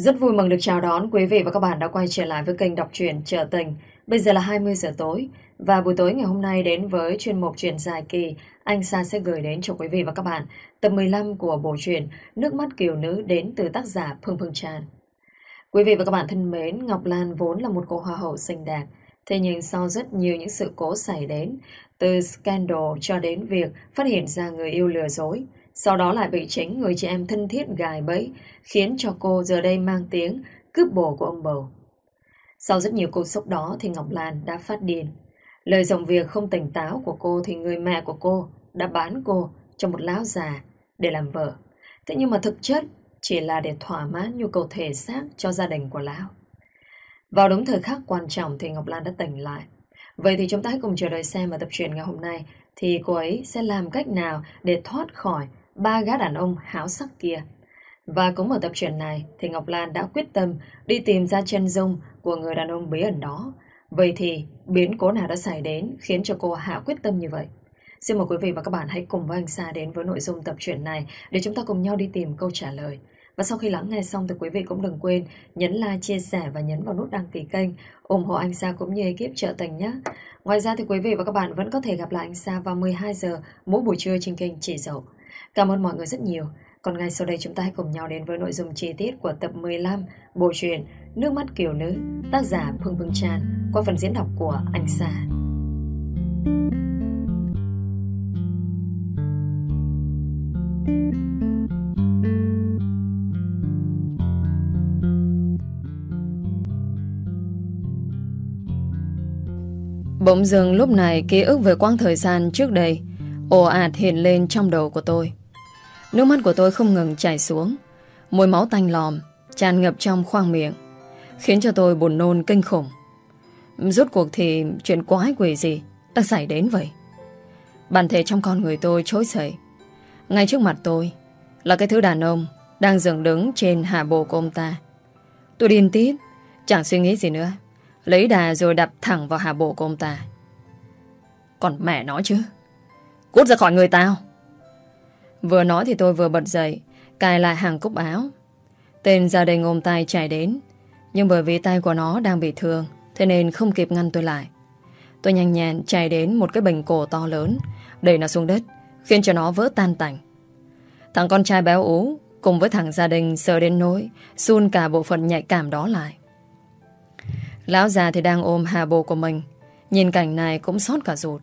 Rất vui mừng được chào đón quý vị và các bạn đã quay trở lại với kênh đọc truyện trở Tình. Bây giờ là 20 giờ tối và buổi tối ngày hôm nay đến với chuyên mục truyện dài kỳ, anh Sa sẽ gửi đến cho quý vị và các bạn tập 15 của bộ truyện Nước mắt kiều nữ đến từ tác giả Phương Phương Tràn. Quý vị và các bạn thân mến, Ngọc Lan vốn là một cô hoa hậu xinh đẹp. Thế nhưng sau rất nhiều những sự cố xảy đến, từ scandal cho đến việc phát hiện ra người yêu lừa dối, sau đó lại bị chính người chị em thân thiết gài bẫy, khiến cho cô giờ đây mang tiếng cướp bồ của ông bầu. Sau rất nhiều cú sốc đó thì Ngọc Lan đã phát điên. Lời dòng việc không tỉnh táo của cô thì người mẹ của cô đã bán cô cho một lão già để làm vợ. Thế nhưng mà thực chất chỉ là để thỏa mãn nhu cầu thể xác cho gia đình của lão. Vào đúng thời khắc quan trọng thì Ngọc Lan đã tỉnh lại. Vậy thì chúng ta hãy cùng chờ đợi xem ở tập truyện ngày hôm nay thì cô ấy sẽ làm cách nào để thoát khỏi ba gã đàn ông háo sắc kia. Và cũng ở tập truyện này thì Ngọc Lan đã quyết tâm đi tìm ra chân dung của người đàn ông bí ẩn đó. Vậy thì biến cố nào đã xảy đến khiến cho cô hạ quyết tâm như vậy? Xin mời quý vị và các bạn hãy cùng với anh Sa đến với nội dung tập truyện này để chúng ta cùng nhau đi tìm câu trả lời. Và sau khi lắng nghe xong thì quý vị cũng đừng quên nhấn like, chia sẻ và nhấn vào nút đăng ký kênh ủng hộ anh Sa cũng như ekip trợ tình nhé. Ngoài ra thì quý vị và các bạn vẫn có thể gặp lại anh Sa vào 12 giờ mỗi buổi trưa trên kênh Chỉ Dậu. Cảm ơn mọi người rất nhiều. Còn ngay sau đây chúng ta hãy cùng nhau đến với nội dung chi tiết của tập 15 bộ truyện Nước mắt kiều nữ, tác giả Phương Phương Tràn qua phần diễn đọc của anh Sa. Bỗng dưng lúc này ký ức về quãng thời gian trước đây ồ à, ạt hiện lên trong đầu của tôi. Nước mắt của tôi không ngừng chảy xuống, mùi máu tanh lòm tràn ngập trong khoang miệng, khiến cho tôi buồn nôn kinh khủng. Rốt cuộc thì chuyện quái quỷ gì đã xảy đến vậy? Bản thể trong con người tôi trối dậy. Ngay trước mặt tôi là cái thứ đàn ông đang dừng đứng trên hạ bộ của ông ta. Tôi điên tiếp, chẳng suy nghĩ gì nữa. Lấy đà rồi đập thẳng vào hạ bộ của ông ta. Còn mẹ nói chứ. Cút ra khỏi người tao. Vừa nói thì tôi vừa bật dậy, cài lại hàng cúc áo. Tên gia đình ôm tay chạy đến. Nhưng bởi vì tay của nó đang bị thương, thế nên không kịp ngăn tôi lại. Tôi nhanh nhẹn chạy đến một cái bình cổ to lớn, đẩy nó xuống đất, khiến cho nó vỡ tan tành. Thằng con trai béo ú cùng với thằng gia đình sợ đến nỗi xun cả bộ phận nhạy cảm đó lại. Lão già thì đang ôm hà bồ của mình, nhìn cảnh này cũng xót cả ruột.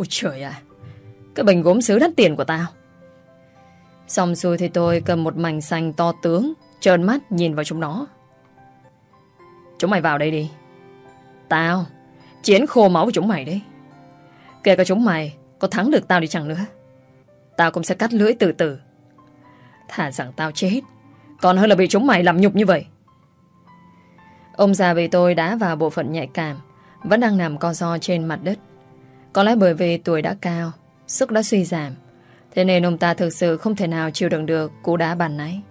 Ôi trời à Cái bình gốm sứ đắt tiền của tao. Xong xuôi thì tôi cầm một mảnh xanh to tướng, Trơn mắt nhìn vào chúng nó. Chúng mày vào đây đi. Tao, Chiến khô máu của chúng mày đấy. Kể cả chúng mày Có thắng được tao đi chẳng nữa, Tao cũng sẽ cắt lưỡi từ từ. Thả rằng tao chết, Còn hơn là bị chúng mày làm nhục như vậy. Ông già bị tôi đã vào bộ phận nhạy cảm, Vẫn đang nằm co do trên mặt đất có lẽ bởi vì tuổi đã cao, sức đã suy giảm, thế nên ông ta thực sự không thể nào chịu đựng được cú đá bàn nãy.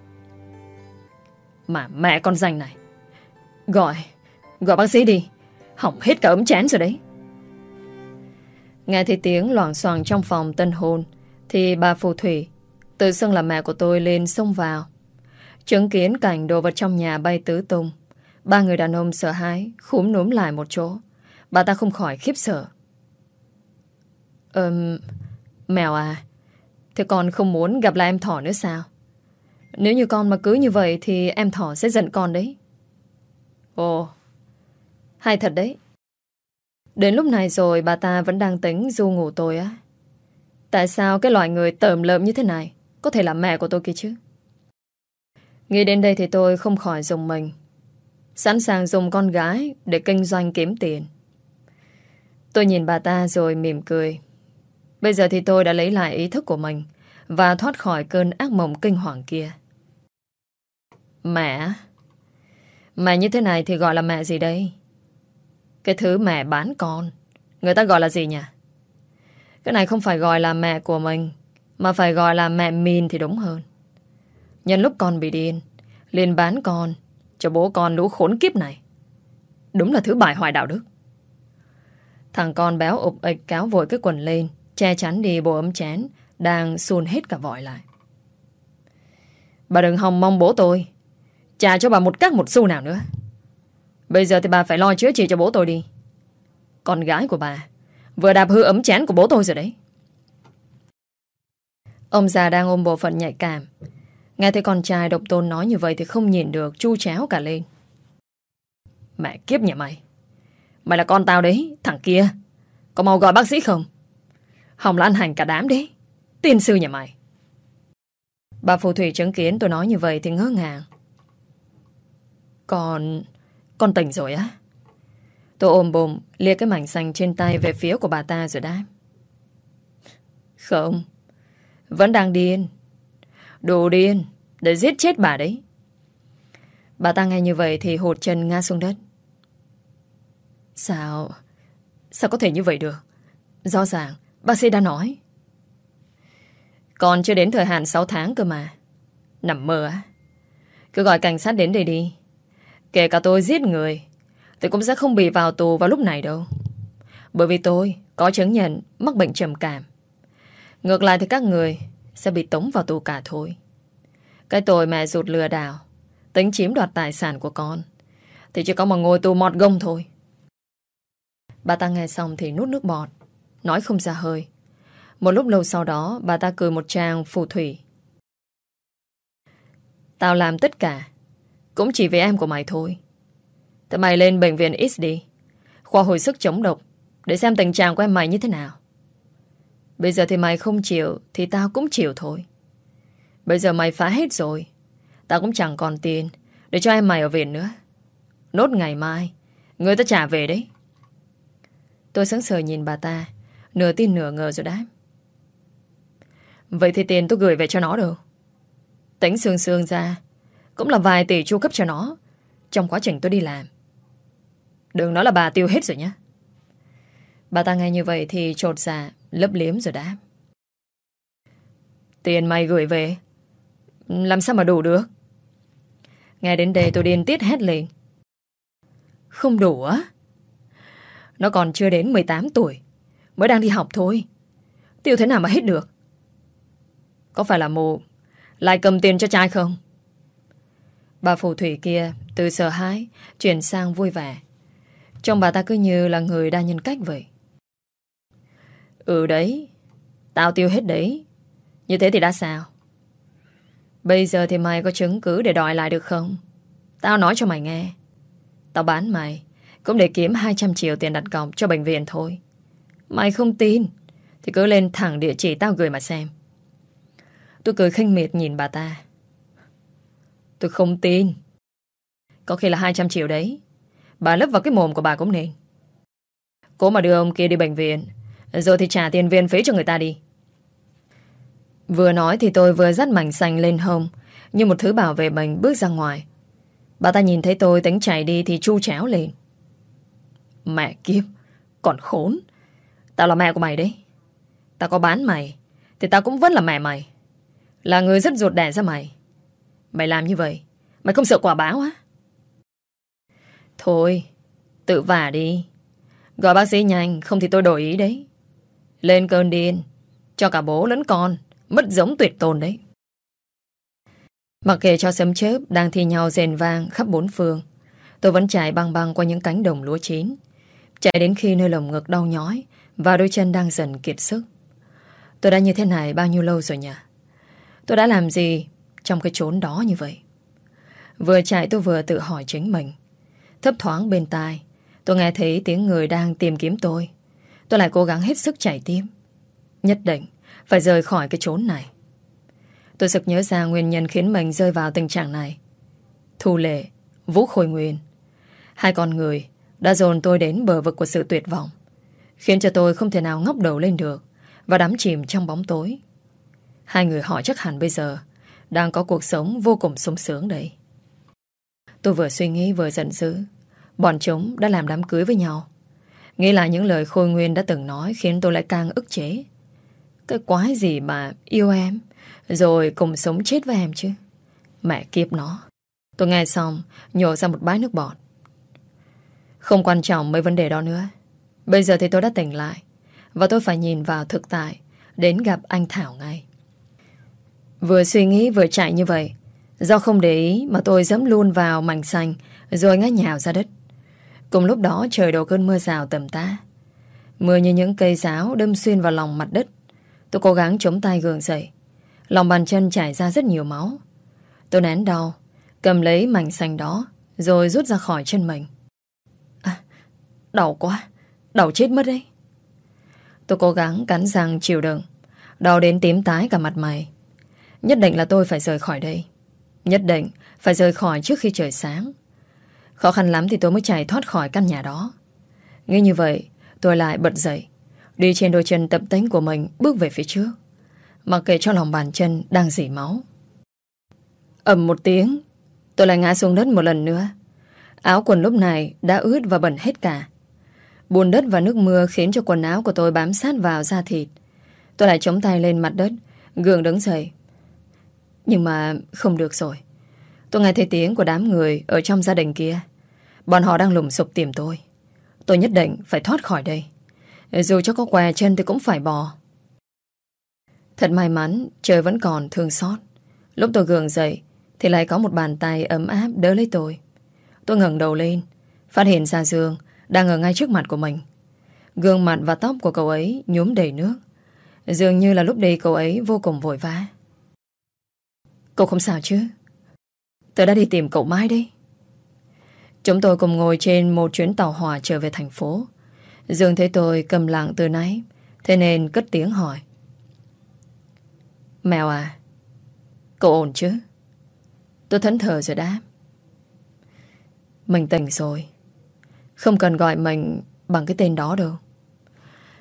Mà mẹ con danh này, gọi, gọi bác sĩ đi, hỏng hết cả ấm chén rồi đấy. Nghe thấy tiếng loảng xoảng trong phòng tân hôn, thì bà phù thủy, tự xưng là mẹ của tôi lên xông vào. Chứng kiến cảnh đồ vật trong nhà bay tứ tung, ba người đàn ông sợ hãi, khúm núm lại một chỗ. Bà ta không khỏi khiếp sợ. Ừm... Mèo à. Thế con không muốn gặp lại em thỏ nữa sao? Nếu như con mà cứ như vậy Thì em thỏ sẽ giận con đấy. Ồ, Hay thật đấy. Đến lúc này rồi bà ta vẫn đang tính du ngủ tôi á. Tại sao cái loại người tởm lợm như thế này? Có thể là mẹ của tôi kia chứ. Nghĩ đến đây thì tôi không khỏi dùng mình. Sẵn sàng dùng con gái Để kinh doanh kiếm tiền. Tôi nhìn bà ta rồi mỉm cười. Bây giờ thì tôi đã lấy lại ý thức của mình và thoát khỏi cơn ác mộng kinh hoàng kia. Mẹ? Mẹ như thế này thì gọi là mẹ gì đây? Cái thứ mẹ bán con. Người ta gọi là gì nhỉ? Cái này không phải gọi là mẹ của mình, mà phải gọi là mẹ mìn thì đúng hơn. Nhân lúc con bị điên, liền bán con cho bố con lũ khốn kiếp này. Đúng là thứ bại hoại đạo đức. Thằng con béo ụp ịch cáo vội cái quần lên, Che chắn đi bộ ấm chén, Đang xuôn hết cả vội lại. Bà đừng hòng mong bố tôi, Trả cho bà một cắc một xu nào nữa. Bây giờ thì bà phải lo chữa trị cho bố tôi đi. Con gái của bà Vừa đạp hư ấm chén của bố tôi rồi đấy. Ông già đang ôm bộ phận nhạy cảm. Nghe thấy con trai độc tôn nói như vậy Thì không nhìn được, chu chéo cả lên. Mẹ kiếp nhà mày. Mày là con tao đấy, Thằng kia. Có mau gọi bác sĩ không? Hồng là ăn hành cả đám đấy Tiên sư nhà mày. Bà phù thủy chứng kiến tôi nói như vậy Thì ngỡ ngàng. Con... Con tỉnh rồi á. Tôi ôm bồm Lia cái mảnh xanh trên tay về phía của bà ta rồi đáp. Không, Vẫn đang điên. Đồ điên, Để giết chết bà đấy. Bà ta nghe như vậy thì hụt chân ngã xuống đất. Sao Sao có thể như vậy được? Rõ ràng bác sĩ đã nói. Còn chưa đến thời hạn 6 tháng cơ mà. Nằm mơ á. Cứ gọi cảnh sát đến đây đi. Kể cả tôi giết người, Tôi cũng sẽ không bị vào tù vào lúc này đâu. Bởi vì tôi có chứng nhận mắc bệnh trầm cảm. Ngược lại thì các người Sẽ bị tống vào tù cả thôi. Cái tội mẹ rụt lừa đảo, Tính chiếm đoạt tài sản của con, Thì chỉ có mà ngồi tù mọt gông thôi. Bà ta nghe xong thì nút nước bọt. Nói không ra hơi. Một lúc lâu sau đó, Bà ta cười một tràng phù thủy. Tao làm tất cả, Cũng chỉ vì em của mày thôi. Thế mày lên bệnh viện X đi, Khoa hồi sức chống độc, Để xem tình trạng của em mày như thế nào. Bây giờ thì mày không chịu, Thì tao cũng chịu thôi. Bây giờ mày phá hết rồi, Tao cũng chẳng còn tiền Để cho em mày ở viện nữa. Nốt ngày mai, Người ta trả về đấy. Tôi sững sờ nhìn bà ta. Nửa tin nửa ngờ rồi đã. Vậy thì tiền tôi gửi về cho nó được. Tính xương xương ra, Cũng là vài tỷ chu cấp cho nó Trong quá trình tôi đi làm Đừng nói là bà tiêu hết rồi nhé Bà ta nghe như vậy thì trột dạ Lấp liếm rồi đã. Tiền mày gửi về, Làm sao mà đủ được Nghe đến đây tôi điên tiết hét lên Không đủ á Nó còn chưa đến 18 tuổi Mới đang đi học thôi. Tiêu thế nào mà hết được? Có phải là mù Lại cầm tiền cho trai không? Bà phù thủy kia Từ sợ hãi Chuyển sang vui vẻ. Trong bà ta cứ như là người đa nhân cách vậy. Ừ đấy, Tao tiêu hết đấy. Như thế thì đã sao? Bây giờ thì mày có chứng cứ để đòi lại được không? Tao nói cho mày nghe. Tao bán mày, Cũng để kiếm 200 triệu tiền đặt cọc cho bệnh viện thôi. Mày không tin. Thì cứ lên thẳng địa chỉ tao gửi mà xem. Tôi cười khinh miệt nhìn bà ta. Tôi không tin. Có khi là 200 triệu đấy. Bà lấp vào cái mồm của bà cũng nên. Cố mà đưa ông kia đi bệnh viện, Rồi thì trả tiền viên phí cho người ta đi. Vừa nói thì tôi vừa dắt mảnh xanh lên hông, Như một thứ bảo vệ mình bước ra ngoài. Bà ta nhìn thấy tôi tính chạy đi Thì chu chéo lên. Mẹ kiếp, Còn khốn. Tao là mẹ của mày đấy. Tao có bán mày, Thì tao cũng vẫn là mẹ mày. Là người rất ruột đẻ ra mày. Mày làm như vậy, Mày không sợ quả báo á? Thôi, Tự vả đi. Gọi bác sĩ nhanh, Không thì tôi đổi ý đấy. Lên cơn điên, Cho cả bố lẫn con, Mất giống tuyệt tồn đấy. Mặc kệ cho sấm chớp Đang thi nhau rền vang khắp bốn phương, Tôi vẫn chạy băng băng qua những cánh đồng lúa chín. Chạy đến khi nơi lồng ngực đau nhói và đôi chân đang dần kiệt sức. Tôi đã như thế này bao nhiêu lâu rồi nhỉ? Tôi đã làm gì Trong cái chốn đó như vậy? Vừa chạy tôi vừa tự hỏi chính mình. Thấp thoáng bên tai, Tôi nghe thấy tiếng người đang tìm kiếm tôi. Tôi lại cố gắng hết sức chạy tiếp. Nhất định Phải rời khỏi cái chốn này. Tôi sực nhớ ra nguyên nhân khiến mình rơi vào tình trạng này. Thu lệ, Vũ Khôi Nguyên. Hai con người đã dồn tôi đến bờ vực của sự tuyệt vọng. Khiến cho tôi không thể nào ngóc đầu lên được Và đắm chìm trong bóng tối. Hai người họ chắc hẳn bây giờ Đang có cuộc sống vô cùng sung sướng đấy Tôi vừa suy nghĩ vừa giận dữ. Bọn chúng đã làm đám cưới với nhau. Nghĩ là những lời Khôi Nguyên đã từng nói Khiến tôi lại càng ức chế. Cái quái gì mà yêu em, Rồi cùng sống chết với em chứ? Mẹ kiếp nó. Tôi nghe xong, Nhổ ra một bãi nước bọt. Không quan trọng mấy vấn đề đó nữa. Bây giờ thì tôi đã tỉnh lại Và tôi phải nhìn vào thực tại Đến gặp anh Thảo ngay Vừa suy nghĩ vừa chạy như vậy Do không để ý mà tôi dẫm luôn vào mảnh xanh rồi ngã nhào ra đất. Cùng lúc đó trời đổ cơn mưa rào tầm ta. Mưa như những cây giáo đâm xuyên vào lòng mặt đất. Tôi cố gắng chống tay gường dậy. Lòng bàn chân chảy ra rất nhiều máu. Tôi nén đau, cầm lấy mảnh xanh đó rồi rút ra khỏi chân mình. À, đau quá, đau chết mất đấy. Tôi cố gắng cắn răng chịu đựng, đau đến tím tái cả mặt mày. Nhất định là tôi phải rời khỏi đây. Nhất định phải rời khỏi trước khi trời sáng. Khó khăn lắm thì tôi mới chạy thoát khỏi căn nhà đó. Nghe như vậy, tôi lại bật dậy, đi trên đôi chân tập tính của mình bước về phía trước. Mặc kệ cho lòng bàn chân đang dỉ máu. ầm một tiếng, tôi lại ngã xuống đất một lần nữa. Áo quần lúc này đã ướt và bẩn hết cả. Bùn đất và nước mưa khiến cho quần áo của tôi bám sát vào da thịt. Tôi lại chống tay lên mặt đất, gượng đứng dậy. Nhưng mà không được rồi. Tôi nghe thấy tiếng của đám người ở trong gia đình kia. Bọn họ đang lùng sụp tìm tôi. Tôi nhất định phải thoát khỏi đây. Dù cho có què chân thì cũng phải bò. Thật may mắn, trời vẫn còn thương xót. Lúc tôi gượng dậy, thì lại có một bàn tay ấm áp đỡ lấy tôi. Tôi ngẩng đầu lên, phát hiện ra Dương đang ở ngay trước mặt của mình. Gương mặt và tóc của cậu ấy nhúm đầy nước. Dường như là lúc đi cậu ấy vô cùng vội vã. Cậu không sao chứ? Tớ đã đi tìm cậu Mai đi. Chúng tôi cùng ngồi trên một chuyến tàu hỏa trở về thành phố. Dương thấy tôi cầm lặng từ nãy, thế nên cất tiếng hỏi. Mèo à, cậu ổn chứ? Tôi thẫn thờ rồi đáp. Mình tỉnh rồi. Không cần gọi mình bằng cái tên đó đâu.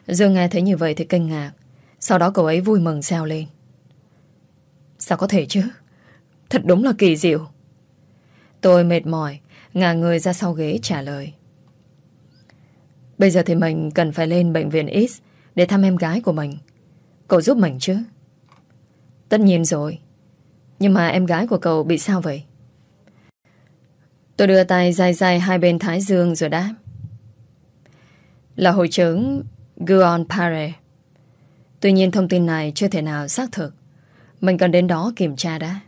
Dương nghe thấy như vậy thì kinh ngạc. Sau đó cậu ấy vui mừng xeo lên. Sao có thể chứ? Thật đúng là kỳ diệu. Tôi mệt mỏi, ngả người ra sau ghế trả lời. Bây giờ thì mình cần phải lên bệnh viện X để thăm em gái của mình. Cậu giúp mình chứ? Tất nhiên rồi. Nhưng mà em gái của cậu bị sao vậy? Tôi đưa tay dài dài hai bên thái dương rồi đáp. Là hội chứng Guillain Pare. Tuy nhiên thông tin này chưa thể nào xác thực. Mình cần đến đó kiểm tra đã.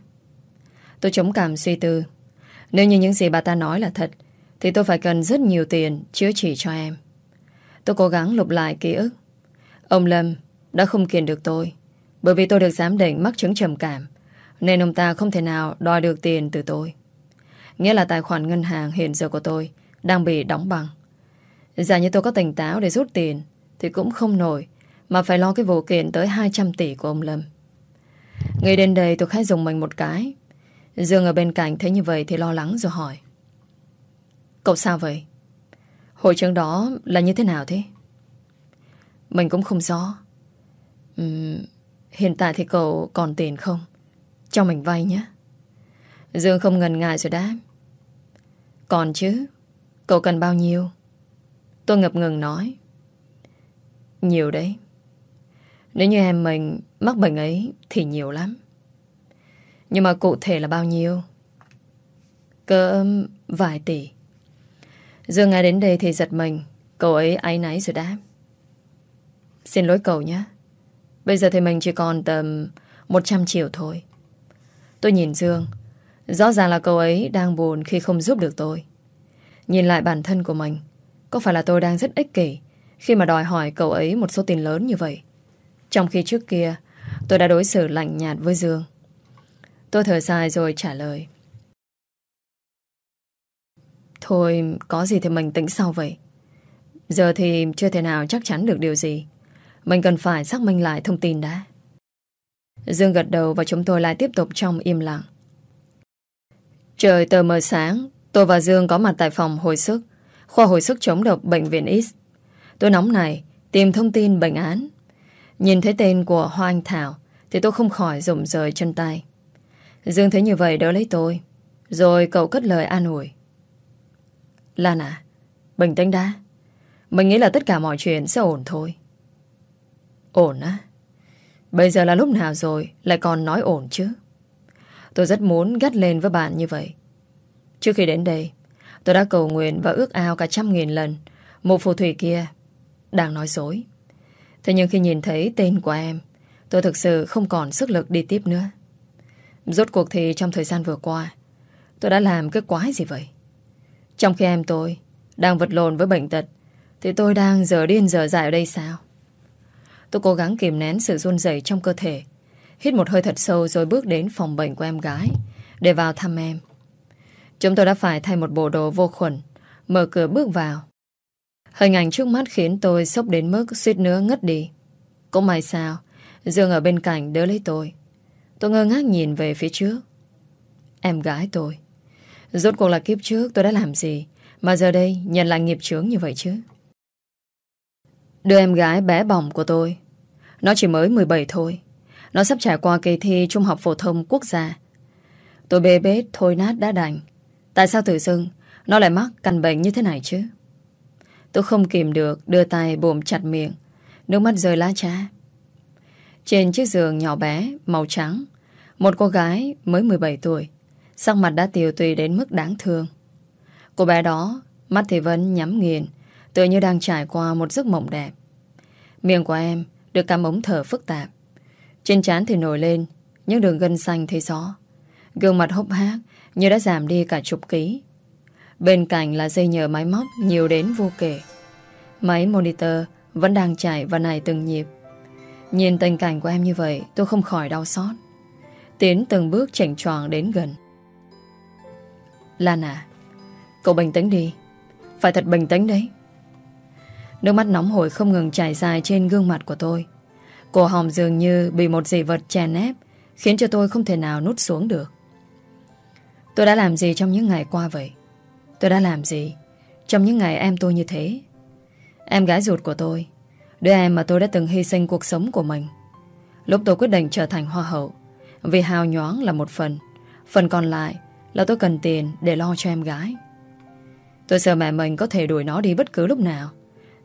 Tôi chống cảm suy tư. Nếu như những gì bà ta nói là thật, thì tôi phải cần rất nhiều tiền chữa trị cho em. Tôi cố gắng lục lại ký ức. Ông Lâm đã không kiền được tôi, bởi vì tôi được giám định mắc chứng trầm cảm, nên ông ta không thể nào đòi được tiền từ tôi. Nghĩa là tài khoản ngân hàng hiện giờ của tôi đang bị đóng bằng. Giả như tôi có tỉnh táo để rút tiền, thì cũng không nổi, mà phải lo cái vụ kiện tới 200 tỷ của ông Lâm. Ngay đến đây tôi khai dùng mình một cái Dương ở bên cạnh thấy như vậy thì lo lắng rồi hỏi Cậu sao vậy? Hội chứng đó là như thế nào thế? Mình cũng không rõ uhm, Hiện tại thì cậu còn tiền không? Cho mình vay nhé Dương không ngần ngại rồi đáp còn chứ? Cậu cần bao nhiêu? Tôi ngập ngừng nói. Nhiều đấy. Nếu như em mình mắc bệnh ấy Thì nhiều lắm. Nhưng mà cụ thể là bao nhiêu? Cơ vài tỷ. Dương nghe đến đây thì giật mình. Cậu ấy áy náy rồi đáp. Xin lỗi cậu nhé. Bây giờ thì mình chỉ còn tầm 100 triệu thôi. Tôi nhìn Dương. Rõ ràng là cậu ấy đang buồn khi không giúp được tôi. Nhìn lại bản thân của mình, Có phải là tôi đang rất ích kỷ Khi mà đòi hỏi cậu ấy một số tiền lớn như vậy? Trong khi trước kia, Tôi đã đối xử lạnh nhạt với Dương. Tôi thở dài rồi trả lời. Thôi, có gì thì mình tính sau vậy. Giờ thì chưa thể nào chắc chắn được điều gì. Mình cần phải xác minh lại thông tin đã. Dương gật đầu và chúng tôi lại tiếp tục trong im lặng. Trời tờ mờ sáng, Tôi và Dương có mặt tại phòng hồi sức, Khoa hồi sức chống độc bệnh viện X. Tôi nóng này Tìm thông tin bệnh án. Nhìn thấy tên của Hoa Anh Thảo, Thì tôi không khỏi rụng rời chân tay. Dương thấy như vậy đỡ lấy tôi. Rồi cậu cất lời an ủi. Lan à Bình tĩnh đã. Mình nghĩ là tất cả mọi chuyện sẽ ổn thôi. Ổn á? Bây giờ là lúc nào rồi Lại còn nói ổn chứ? Tôi rất muốn gắt lên với bạn như vậy. Trước khi đến đây, Tôi đã cầu nguyện và ước ao cả trăm nghìn lần. Một phù thủy kia Đang nói dối. Thế nhưng khi nhìn thấy tên của em, Tôi thực sự không còn sức lực đi tiếp nữa. Rốt cuộc thì trong thời gian vừa qua, Tôi đã làm cái quái gì vậy? Trong khi em tôi Đang vật lộn với bệnh tật, Thì tôi đang giờ điên giờ dại ở đây sao? Tôi cố gắng kìm nén sự run rẩy trong cơ thể Hít một hơi thật sâu rồi bước đến phòng bệnh của em gái. Để vào thăm em. Chúng tôi đã phải thay một bộ đồ vô khuẩn. Mở cửa bước vào. Hình ảnh trước mắt khiến tôi sốc đến mức suýt nữa ngất đi. Cũng may sao, Dương ở bên cạnh đỡ lấy tôi. Tôi ngơ ngác nhìn về phía trước. Em gái tôi. Rốt cuộc là kiếp trước tôi đã làm gì Mà giờ đây nhận lại nghiệp chướng như vậy chứ? Đưa em gái bé bỏng của tôi. Nó chỉ mới 17 thôi. Nó sắp trải qua kỳ thi Trung học phổ thông quốc gia. Tôi bê bết thôi nát đã đành. Tại sao tự dưng Nó lại mắc căn bệnh như thế này chứ? Tôi không kìm được, Đưa tay bồm chặt miệng. Nước mắt rơi lá trá. Trên chiếc giường nhỏ bé, Màu trắng, Một cô gái mới 17 tuổi. Sắc mặt đã tiều tùy đến mức đáng thương. Cô bé đó, Mắt thì vẫn nhắm nghiền, Tựa như đang trải qua một giấc mộng đẹp. Miệng của em Được cắm ống thở phức tạp. Trên trán thì nổi lên Những đường gân xanh thấy rõ. Gương mặt hốc hác Như đã giảm đi cả chục ký. Bên cạnh là dây nhờ máy móc Nhiều đến vô kể. Máy monitor vẫn đang chạy và này từng nhịp. Nhìn tình cảnh của em như vậy, Tôi không khỏi đau xót. Tiến từng bước chảnh tròn đến gần. Lan à Cậu bình tĩnh đi. Phải thật bình tĩnh đấy. Nước mắt nóng hổi không ngừng chảy dài trên gương mặt của tôi. Cổ họng dường như bị một gì vật chèn ép, Khiến cho tôi không thể nào nút xuống được. Tôi đã làm gì trong những ngày qua vậy? Tôi đã làm gì Trong những ngày em tôi như thế? Em gái ruột của tôi, Đứa em mà tôi đã từng hy sinh cuộc sống của mình. Lúc tôi quyết định trở thành hoa hậu, Vì hào nhoáng là một phần Phần còn lại là tôi cần tiền để lo cho em gái. Tôi sợ mẹ mình có thể đuổi nó đi bất cứ lúc nào,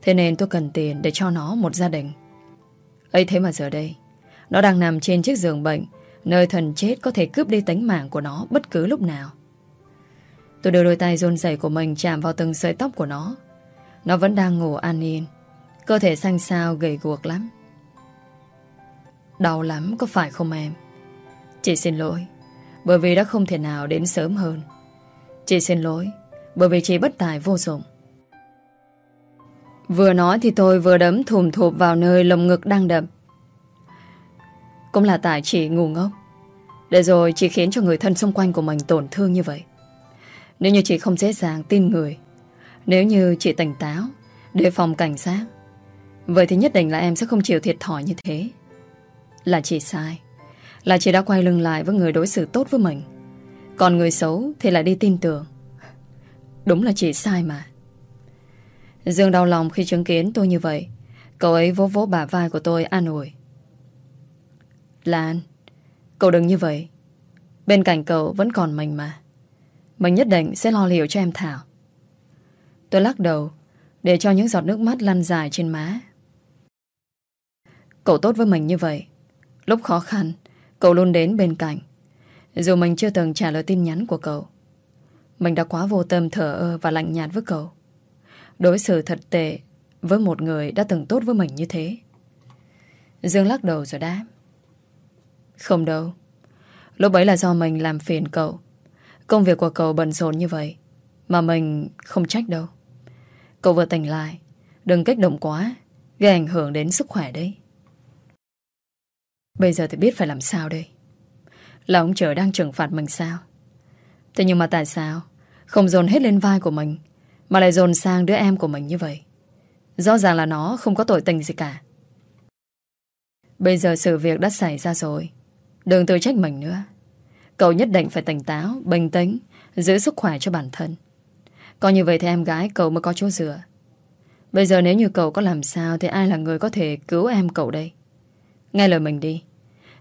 Thế nên tôi cần tiền để cho nó một gia đình ấy thế mà giờ đây, Nó đang nằm trên chiếc giường bệnh, Nơi thần chết có thể cướp đi tính mạng của nó Bất cứ lúc nào. Tôi đưa đôi tay rôn rẩy của mình Chạm vào từng sợi tóc của nó. Nó vẫn đang ngủ an yên, Cơ thể xanh xao gầy guộc lắm. Đau lắm, có phải không em? Chị xin lỗi, Bởi vì đã không thể nào đến sớm hơn. Chị xin lỗi, Bởi vì chị bất tài vô dụng. Vừa nói thì tôi vừa đấm thùm thụp vào nơi lồng ngực đang đập. Cũng là tại chị ngu ngốc. Để rồi chị khiến cho người thân xung quanh của mình tổn thương như vậy. Nếu như chị không dễ dàng tin người, nếu như chị tỉnh táo, đề phòng cảnh sát, vậy thì nhất định là em sẽ không chịu thiệt thòi như thế. Là chị sai. Là chị đã quay lưng lại với người đối xử tốt với mình. Còn người xấu thì lại đi tin tưởng. Đúng là chị sai mà. Dương đau lòng khi chứng kiến tôi như vậy. Cậu ấy vỗ vỗ bả vai của tôi an ủi. Lan, Cậu đừng như vậy. Bên cạnh cậu vẫn còn mình mà. Mình nhất định sẽ lo liệu cho em Thảo. Tôi lắc đầu, Để cho những giọt nước mắt lăn dài trên má. Cậu tốt với mình như vậy. Lúc khó khăn, Cậu luôn đến bên cạnh. Dù mình chưa từng trả lời tin nhắn của cậu, Mình đã quá vô tâm thở ơ và lạnh nhạt với cậu. Đối xử thật tệ Với một người đã từng tốt với mình như thế. Dương lắc đầu rồi đáp. Không đâu. Lúc ấy là do mình làm phiền cậu. Công việc của cậu bận rộn như vậy, Mà mình không trách đâu. Cậu vừa tỉnh lại, Đừng kích động quá, Gây ảnh hưởng đến sức khỏe đấy. Bây giờ thì biết phải làm sao đây? Là ông trời đang trừng phạt mình sao? Thế nhưng mà tại sao Không dồn hết lên vai của mình mà lại dồn sang đứa em của mình như vậy. Rõ ràng là nó không có tội tình gì cả. Bây giờ sự việc đã xảy ra rồi. Đừng tự trách mình nữa. Cậu nhất định phải tỉnh táo, bình tĩnh Giữ sức khỏe cho bản thân. Còn như vậy thì em gái cậu mới có chỗ dựa. Bây giờ nếu như cậu có làm sao Thì ai là người có thể cứu em cậu đây? Nghe lời mình đi.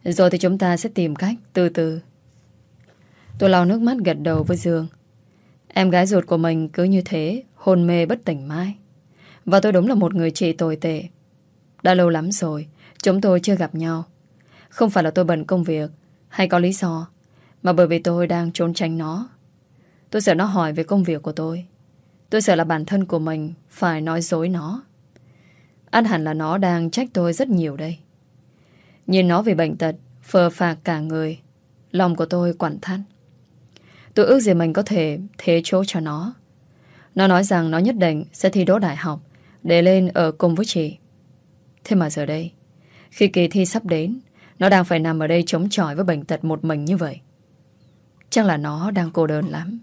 Rồi thì chúng ta sẽ tìm cách từ từ. Tôi lau nước mắt gật đầu với Dương. Em gái ruột của mình cứ như thế, Hôn mê bất tỉnh mãi. Và tôi đúng là một người chị tồi tệ. Đã lâu lắm rồi, Chúng tôi chưa gặp nhau. Không phải là tôi bận công việc, Hay có lý do, Mà bởi vì tôi đang trốn tránh nó. Tôi sợ nó hỏi về công việc của tôi. Tôi sợ là bản thân của mình Phải nói dối nó. Ăn hẳn là nó đang trách tôi rất nhiều đây. Nhìn nó vì bệnh tật, Phờ phạc cả người, Lòng của tôi quặn thắt. Tôi ước gì mình có thể thế chỗ cho nó. Nó nói rằng nó nhất định sẽ thi đỗ đại học Để lên ở cùng với chị. Thế mà giờ đây Khi kỳ thi sắp đến Nó đang phải nằm ở đây chống chọi với bệnh tật một mình như vậy. Chắc là nó đang cô đơn lắm.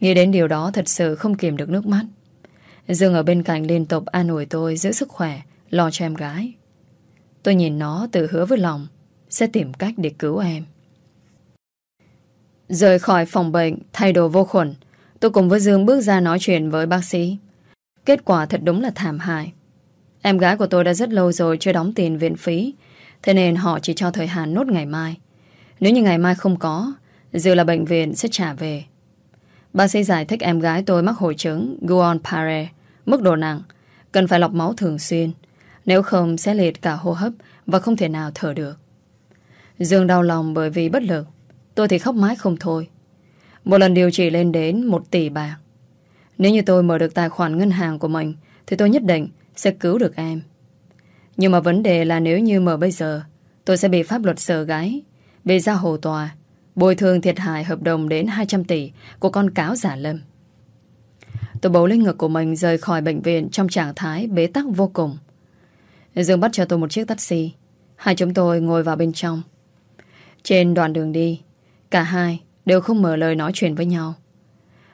Nghĩ đến điều đó thật sự không kìm được nước mắt. Dương ở bên cạnh liên tục an ủi tôi giữ sức khỏe, lo cho em gái. Tôi nhìn nó tự hứa với lòng, sẽ tìm cách để cứu em. Rời khỏi phòng bệnh, thay đồ vô khuẩn, tôi cùng với Dương bước ra nói chuyện với bác sĩ. Kết quả thật đúng là thảm hại. Em gái của tôi đã rất lâu rồi chưa đóng tiền viện phí, thế nên họ chỉ cho thời hạn nốt ngày mai. Nếu như ngày mai không có, dự là bệnh viện sẽ trả về. Bác sĩ giải thích em gái tôi mắc hội chứng Guillain-Barré, mức độ nặng, cần phải lọc máu thường xuyên, nếu không sẽ liệt cả hô hấp và không thể nào thở được. Dương đau lòng bởi vì bất lực, tôi thì khóc mãi không thôi. Một lần điều trị lên đến một tỷ bạc. Nếu như tôi mở được tài khoản ngân hàng của mình thì tôi nhất định sẽ cứu được em. Nhưng mà vấn đề là nếu như mở bây giờ, tôi sẽ bị pháp luật sờ gái, bị ra hồ tòa, bồi thường thiệt hại hợp đồng đến 200 tỷ của con cáo giả lâm. Tôi bấu lên ngực của mình rời khỏi bệnh viện trong trạng thái bế tắc vô cùng. Dương bắt cho tôi một chiếc taxi. Hai chúng tôi ngồi vào bên trong. Trên đoạn đường đi, cả hai đều không mở lời nói chuyện với nhau.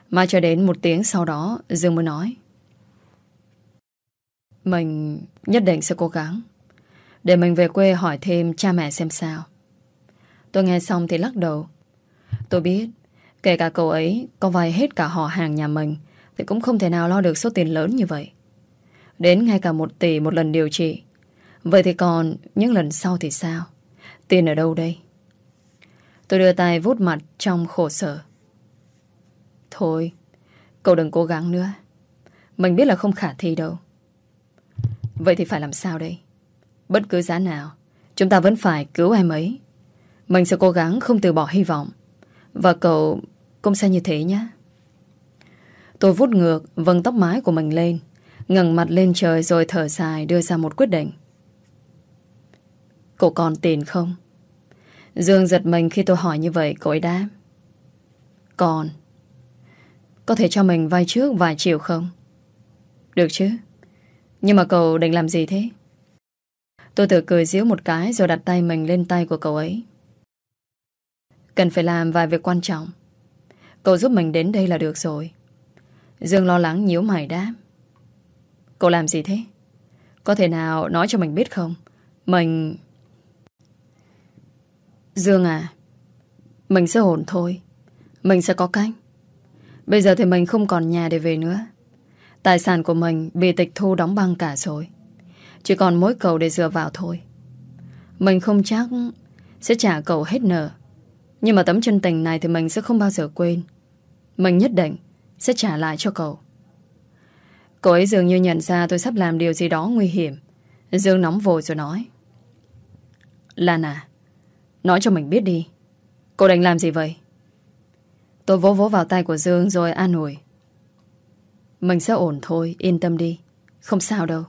Mà cho đến một tiếng sau đó, Dương mới nói. Mình nhất định sẽ cố gắng. Để mình về quê hỏi thêm cha mẹ xem sao. Tôi nghe xong thì lắc đầu. Tôi biết, kể cả cậu ấy có vay hết cả họ hàng nhà mình thì cũng không thể nào lo được số tiền lớn như vậy. Đến ngay cả một tỷ một lần điều trị. Vậy thì còn những lần sau thì sao? Tiền ở đâu đây? Tôi đưa tay vút mặt trong khổ sở. Thôi, cậu đừng cố gắng nữa. Mình biết là không khả thi đâu. Vậy thì phải làm sao đây? Bất cứ giá nào, chúng ta vẫn phải cứu em ấy. Mình sẽ cố gắng không từ bỏ hy vọng. Và cậu cũng sẽ như thế nhé. Tôi vút ngược vâng tóc mái của mình lên ngẩng mặt lên trời rồi thở dài Đưa ra một quyết định cậu còn tiền không? Dương giật mình khi tôi hỏi như vậy, Cô ấy đáp Còn, Có thể cho mình vay trước vài triệu không? Được chứ Nhưng mà cậu định làm gì thế? Tôi tự cười giễu một cái Rồi đặt tay mình lên tay của cậu ấy Cần phải làm vài việc quan trọng Cậu giúp mình đến đây là được rồi Dương lo lắng nhíu mày đáp Cậu làm gì thế? Có thể nào nói cho mình biết không? Mình... Dương à Mình sẽ ổn thôi. Mình sẽ có cách. Bây giờ thì mình không còn nhà để về nữa. Tài sản của mình bị tịch thu đóng băng cả rồi. Chỉ còn mỗi cầu để dựa vào thôi. Mình không chắc Sẽ trả cậu hết nợ. Nhưng mà tấm chân tình này thì mình sẽ không bao giờ quên. Mình nhất định Sẽ trả lại cho cậu. Cậu ấy dường như nhận ra tôi sắp làm điều gì đó nguy hiểm. Dương nóng vội rồi nói. Lan à Nói cho mình biết đi. Cô định làm gì vậy? Tôi vỗ vỗ vào tay của Dương rồi an ủi. Mình sẽ ổn thôi, Yên tâm đi. Không sao đâu.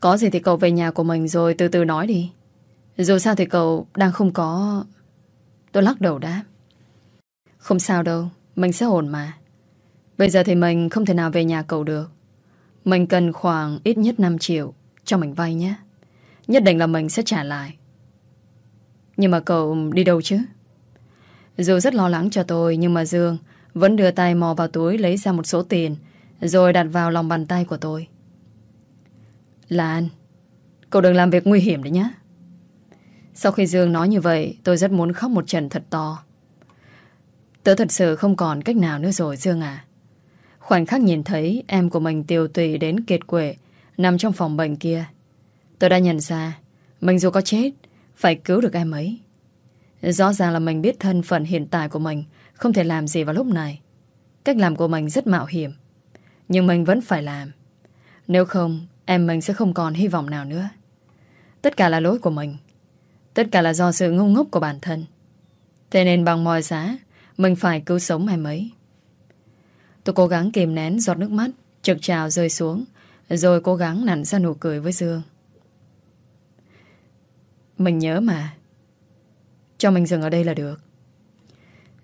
Có gì thì cậu về nhà của mình rồi từ từ nói đi. Dù sao thì cậu đang không có Tôi lắc đầu đáp. Không sao đâu, Mình sẽ ổn mà. Bây giờ thì mình không thể nào về nhà cậu được. Mình cần khoảng ít nhất 5 triệu Cho mình vay nhé. Nhất định là mình sẽ trả lại. Nhưng mà cậu đi đâu chứ? Dù rất lo lắng cho tôi, Nhưng mà Dương Vẫn đưa tay mò vào túi lấy ra một số tiền, Rồi đặt vào lòng bàn tay của tôi. Lan Cậu đừng làm việc nguy hiểm đấy nhé Sau khi Dương nói như vậy, Tôi rất muốn khóc một trận thật to. Tớ thật sự không còn cách nào nữa rồi, Dương à. Khoảnh khắc nhìn thấy em của mình tiêu tùy đến kiệt quệ nằm trong phòng bệnh kia. Tôi đã nhận ra, mình dù có chết phải cứu được em ấy. Rõ ràng là mình biết thân phận hiện tại của mình không thể làm gì vào lúc này. Cách làm của mình rất mạo hiểm. Nhưng mình vẫn phải làm. Nếu không, em mình sẽ không còn hy vọng nào nữa. Tất cả là lỗi của mình. Tất cả là do sự ngu ngốc của bản thân. Thế nên bằng mọi giá, mình phải cứu sống em ấy. Tôi cố gắng kìm nén giọt nước mắt Trực trào rơi xuống Rồi cố gắng nặn ra nụ cười với Dương mình nhớ mà. Cho mình dừng ở đây là được.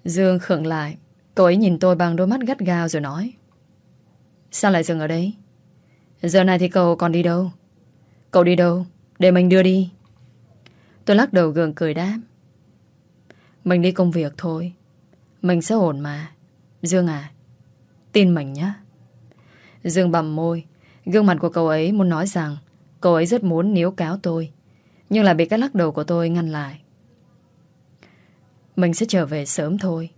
Dương khựng lại. Cậu ấy nhìn tôi bằng đôi mắt gắt gao rồi nói. Sao lại dừng ở đây? Giờ này thì cậu còn đi đâu? Cậu đi đâu? Để mình đưa đi. Tôi lắc đầu gượng cười đáp. Mình đi công việc thôi. Mình sẽ ổn mà. Dương à Tin mình nhé Dương bầm môi. Gương mặt của cậu ấy muốn nói rằng, Cậu ấy rất muốn níu cáo tôi. Nhưng là bị cái lắc đầu của tôi ngăn lại. Mình sẽ trở về sớm thôi.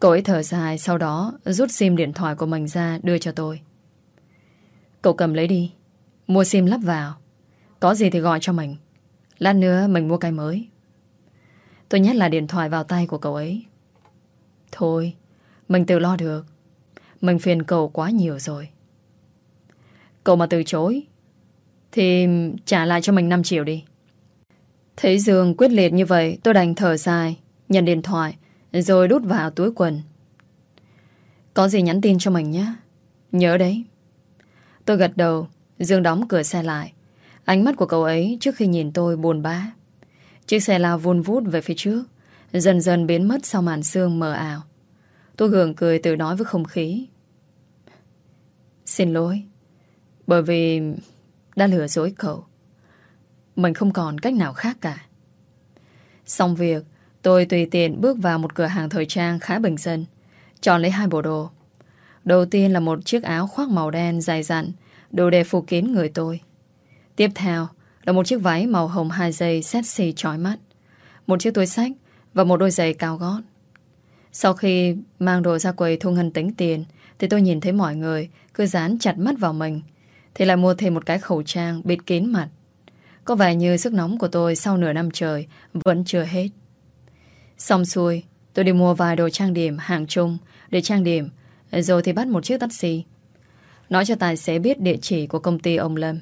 Cậu ấy thở dài, Sau đó rút sim điện thoại của mình ra Đưa cho tôi. Cậu cầm lấy đi, Mua sim lắp vào. Có gì thì gọi cho mình. Lát nữa mình mua cái mới. Tôi nhét lại điện thoại vào tay của cậu ấy. Thôi, Mình tự lo được. Mình phiền cậu quá nhiều rồi. Cậu mà từ chối thì trả lại cho mình 5 triệu đi. Thấy Dương quyết liệt như vậy, Tôi đành thở dài, Nhận điện thoại, Rồi đút vào túi quần. Có gì nhắn tin cho mình nhé. Nhớ đấy. Tôi gật đầu, Dương đóng cửa xe lại. Ánh mắt của cậu ấy trước khi nhìn tôi buồn bã. Chiếc xe lao vun vút về phía trước, Dần dần biến mất sau màn sương mờ ảo. Tôi gượng cười tự nói với không khí. Xin lỗi, Bởi vì đã lừa dối cậu. Mình không còn cách nào khác cả. Xong việc, Tôi tùy tiện bước vào một cửa hàng thời trang khá bình dân, Chọn lấy hai bộ đồ. Đầu tiên là một chiếc áo khoác màu đen dài dặn, Đồ đẹp phủ kín người tôi. Tiếp theo là một chiếc váy màu hồng hai dây sexy chói mắt, Một chiếc túi sách Và một đôi giày cao gót. Sau khi mang đồ ra quầy thu ngân tính tiền, Thì tôi nhìn thấy mọi người Cứ dán chặt mắt vào mình thì lại mua thêm một cái khẩu trang bịt kín mặt. Có vẻ như sức nóng của tôi Sau nửa năm trời Vẫn chưa hết. Xong xuôi, Tôi đi mua vài đồ trang điểm hàng chung Để trang điểm, Rồi thì bắt một chiếc taxi. Nói cho tài xế biết địa chỉ của công ty ông Lâm.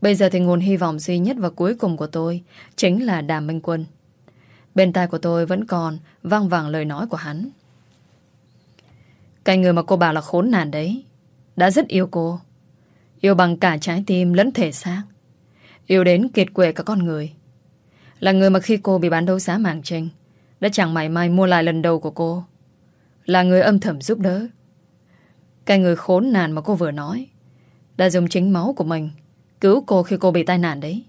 Bây giờ thì nguồn hy vọng duy nhất và cuối cùng của tôi Chính là Đàm Minh Quân. Bên tai của tôi vẫn còn Văng vẳng lời nói của hắn. Cái người mà cô bảo là khốn nạn đấy, Đã rất yêu cô. Yêu bằng cả trái tim lẫn thể xác. Yêu đến kiệt quệ cả con người. Là người mà khi cô bị bán đấu giá mạng tranh Đã chẳng mảy may mua lại lần đầu của cô. Là người âm thầm giúp đỡ. Cái người khốn nạn mà cô vừa nói, Đã dùng chính máu của mình Cứu cô khi cô bị tai nạn đấy.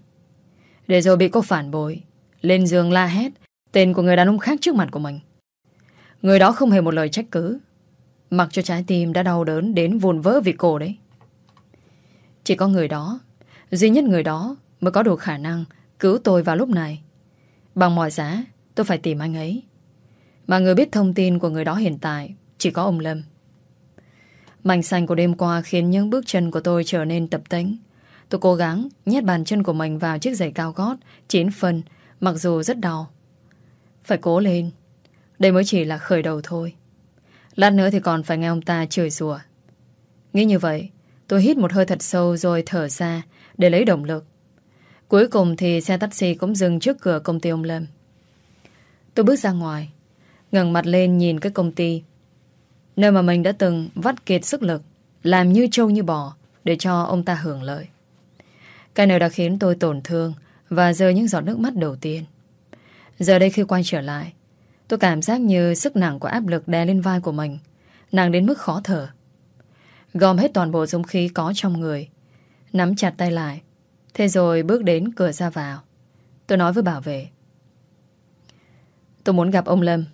Để rồi bị cô phản bội, Lên giường la hét, Tên của người đàn ông khác trước mặt của mình. Người đó không hề một lời trách cứ, Mặc cho trái tim đã đau đớn Đến vùn vỡ vì cô đấy. Chỉ có người đó, Duy nhất người đó mới có đủ khả năng Cứu tôi vào lúc này. Bằng mọi giá, tôi phải tìm anh ấy. Mà người biết thông tin của người đó hiện tại Chỉ có ông Lâm. Mảnh xanh của đêm qua khiến những bước chân của tôi trở nên tập tính Tôi cố gắng nhét bàn chân của mình vào chiếc giày cao gót, chín phân, Mặc dù rất đau. Phải cố lên. Đây mới chỉ là khởi đầu thôi. Lát nữa thì còn phải nghe ông ta chửi rủa. Nghĩ như vậy Tôi hít một hơi thật sâu rồi thở ra, Để lấy động lực. Cuối cùng thì xe taxi cũng dừng trước cửa công ty ông Lâm. Tôi bước ra ngoài, ngẩng mặt lên nhìn cái công ty. Nơi mà mình đã từng vắt kiệt sức lực, Làm như trâu như bò, Để cho ông ta hưởng lợi. Cái nơi đã khiến tôi tổn thương Và rơi những giọt nước mắt đầu tiên. Giờ đây khi quay trở lại, Tôi cảm giác như sức nặng của áp lực đè lên vai của mình, Nặng đến mức khó thở. Gom hết toàn bộ dung khí có trong người. Nắm chặt tay lại. Thế rồi bước đến cửa ra vào. Tôi nói với bảo vệ. Tôi muốn gặp ông Lâm.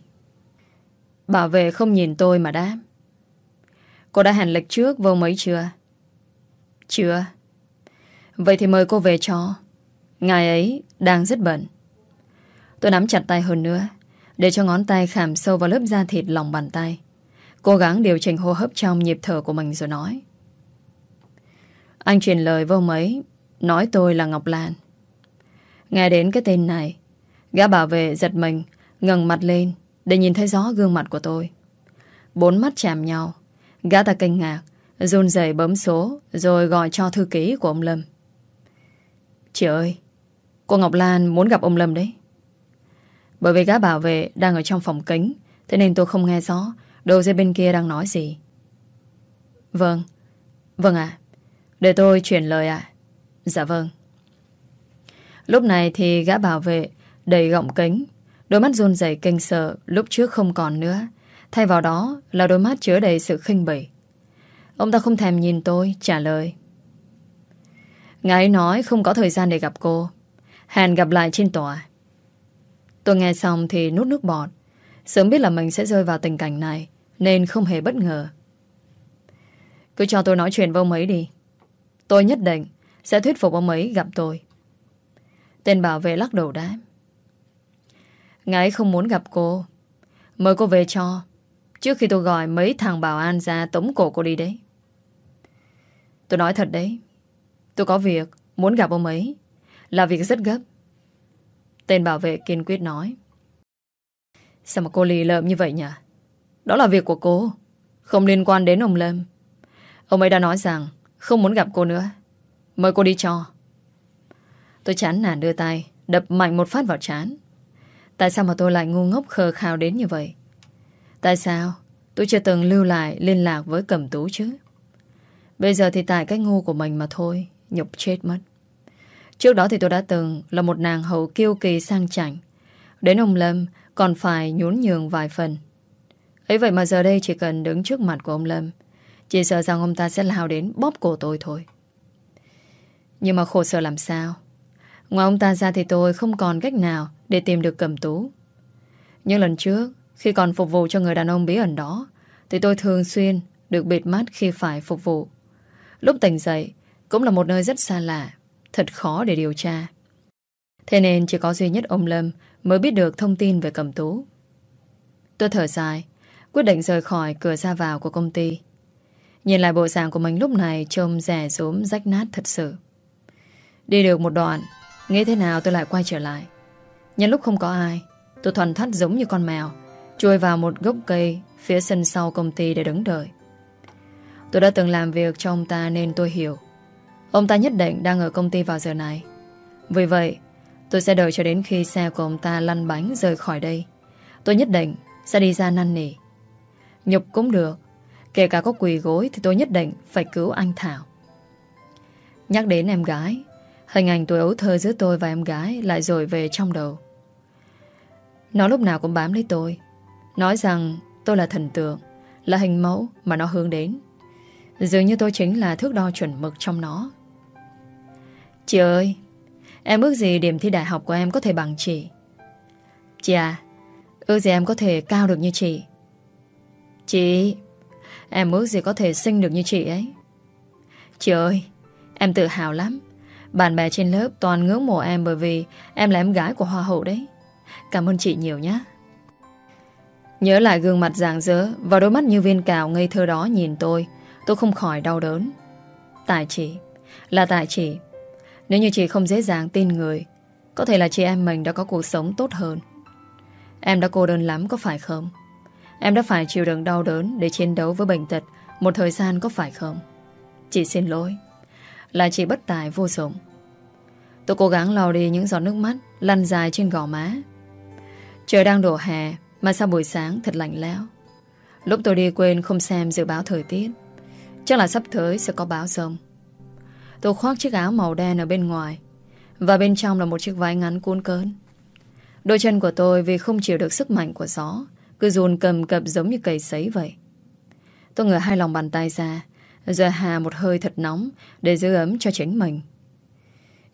Bảo vệ không nhìn tôi mà đáp. Cô đã hẹn lịch trước vô mấy chưa? Chưa. Vậy thì mời cô về cho. Ngài ấy đang rất bận. Tôi nắm chặt tay hơn nữa, Để cho ngón tay khảm sâu vào lớp da thịt lòng bàn tay. Cố gắng điều chỉnh hô hấp trong nhịp thở của mình rồi nói. Anh truyền lời vô mấy Nói tôi là Ngọc Lan. Nghe đến cái tên này, Gã bảo vệ giật mình, ngẩng mặt lên Để nhìn thấy rõ gương mặt của tôi. Bốn mắt chạm nhau, Gã ta kinh ngạc, run rẩy bấm số Rồi gọi cho thư ký của ông Lâm. Chị ơi, Cô Ngọc Lan muốn gặp ông Lâm đấy. Bởi vì gã bảo vệ đang ở trong phòng kính, Thế nên tôi không nghe rõ Đầu dây bên kia đang nói gì Vâng Vâng ạ Để tôi chuyển lời ạ Dạ vâng Lúc này thì gã bảo vệ đầy gọng kính, đôi mắt run rẩy kinh sợ lúc trước không còn nữa. Thay vào đó là đôi mắt chứa đầy sự khinh bỉ. Ông ta không thèm nhìn tôi, trả lời. Ngài nói không có thời gian để gặp cô. Hẹn gặp lại trên tòa. Tôi nghe xong thì nút nước bọt. Sớm biết là mình sẽ rơi vào tình cảnh này, nên không hề bất ngờ. Cứ cho tôi nói chuyện với ông ấy đi. Tôi nhất định sẽ thuyết phục ông ấy gặp tôi. Tên bảo vệ lắc đầu đáp. Ngài không muốn gặp cô. Mời cô về cho. Trước khi tôi gọi mấy thằng bảo an ra tống cổ cô đi đấy. Tôi nói thật đấy. Tôi có việc muốn gặp ông ấy. Là việc rất gấp. Tên bảo vệ kiên quyết nói. Sao mà cô lì lợm như vậy nhỉ? Đó là việc của cô. Không liên quan đến ông Lâm. Ông ấy đã nói rằng không muốn gặp cô nữa. Mời cô đi cho. Tôi chán nản đưa tay, đập mạnh một phát vào chán. Tại sao mà tôi lại ngu ngốc khờ khào đến như vậy? Tại sao tôi chưa từng lưu lại liên lạc với Cẩm Tú chứ? Bây giờ thì tại cái ngu của mình mà thôi, nhục chết mất. Trước đó thì tôi đã từng là một nàng hậu kiêu kỳ sang chảnh. Đến ông Lâm còn phải nhún nhường vài phần ấy vậy mà giờ đây chỉ cần đứng trước mặt của ông Lâm, chỉ sợ rằng ông ta sẽ lao đến bóp cổ tôi thôi. Nhưng mà khổ sở làm sao? Ngoài ông ta ra thì tôi không còn cách nào để tìm được cầm tú. Nhưng lần trước, khi còn phục vụ cho người đàn ông bí ẩn đó, thì tôi thường xuyên được bịt mắt khi phải phục vụ. Lúc tỉnh dậy, cũng là một nơi rất xa lạ, thật khó để điều tra. Thế nên chỉ có duy nhất ông Lâm mới biết được thông tin về cầm tú. Tôi thở dài, quyết định rời khỏi cửa ra vào của công ty. Nhìn lại bộ dạng của mình lúc này trông rẻ rốm rách nát thật sự. Đi được một đoạn, nghĩ thế nào tôi lại quay trở lại. Nhân lúc không có ai, tôi thuần thoát giống như con mèo, chui vào một gốc cây phía sân sau công ty để đứng đợi. Tôi đã từng làm việc cho ông ta nên tôi hiểu. Ông ta nhất định đang ở công ty vào giờ này. Vì vậy, tôi sẽ đợi cho đến khi xe của ông ta lăn bánh rời khỏi đây. Tôi nhất định sẽ đi ra năn nỉ. Nhục cũng được. Kể cả có quỳ gối thì tôi nhất định phải cứu anh Thảo. Nhắc đến em gái, hình ảnh tuổi ấu thơ giữa tôi và em gái lại rồi về trong đầu. Nó lúc nào cũng bám lấy tôi. Nói rằng tôi là thần tượng, là hình mẫu mà nó hướng đến. Dường như tôi chính là thước đo chuẩn mực trong nó. Chị ơi, em ước gì điểm thi đại học của em có thể bằng chị? Chị à, ước gì em có thể cao được như chị? Chị, em ước gì có thể sinh được như chị ấy? Chị ơi, em tự hào lắm. Bạn bè trên lớp toàn ngưỡng mộ em bởi vì em là em gái của Hoa hậu đấy. Cảm ơn chị nhiều nhé. Nhớ lại gương mặt rạng rỡ và đôi mắt như viên cào ngây thơ đó nhìn tôi, tôi không khỏi đau đớn. Tại chị, là tại chị. Nếu như chị không dễ dàng tin người, có thể là chị em mình đã có cuộc sống tốt hơn. Em đã cô đơn lắm có phải không? Em đã phải chịu đựng đau đớn để chiến đấu với bệnh tật một thời gian có phải không? Chị xin lỗi. Là chị bất tài vô dụng. Tôi cố gắng lau đi những giọt nước mắt lăn dài trên gò má. Trời đang đổ hè, mà sao buổi sáng thật lạnh lẽo. Lúc tôi đi quên không xem dự báo thời tiết. Chắc là sắp tới sẽ có báo rông. Tôi khoác chiếc áo màu đen ở bên ngoài, và bên trong là một chiếc váy ngắn cuốn cơn. Đôi chân của tôi vì không chịu được sức mạnh của gió cứ run cầm cập giống như cầy sấy vậy. Tôi ngửa hai lòng bàn tay ra rồi hà một hơi thật nóng để giữ ấm cho chính mình.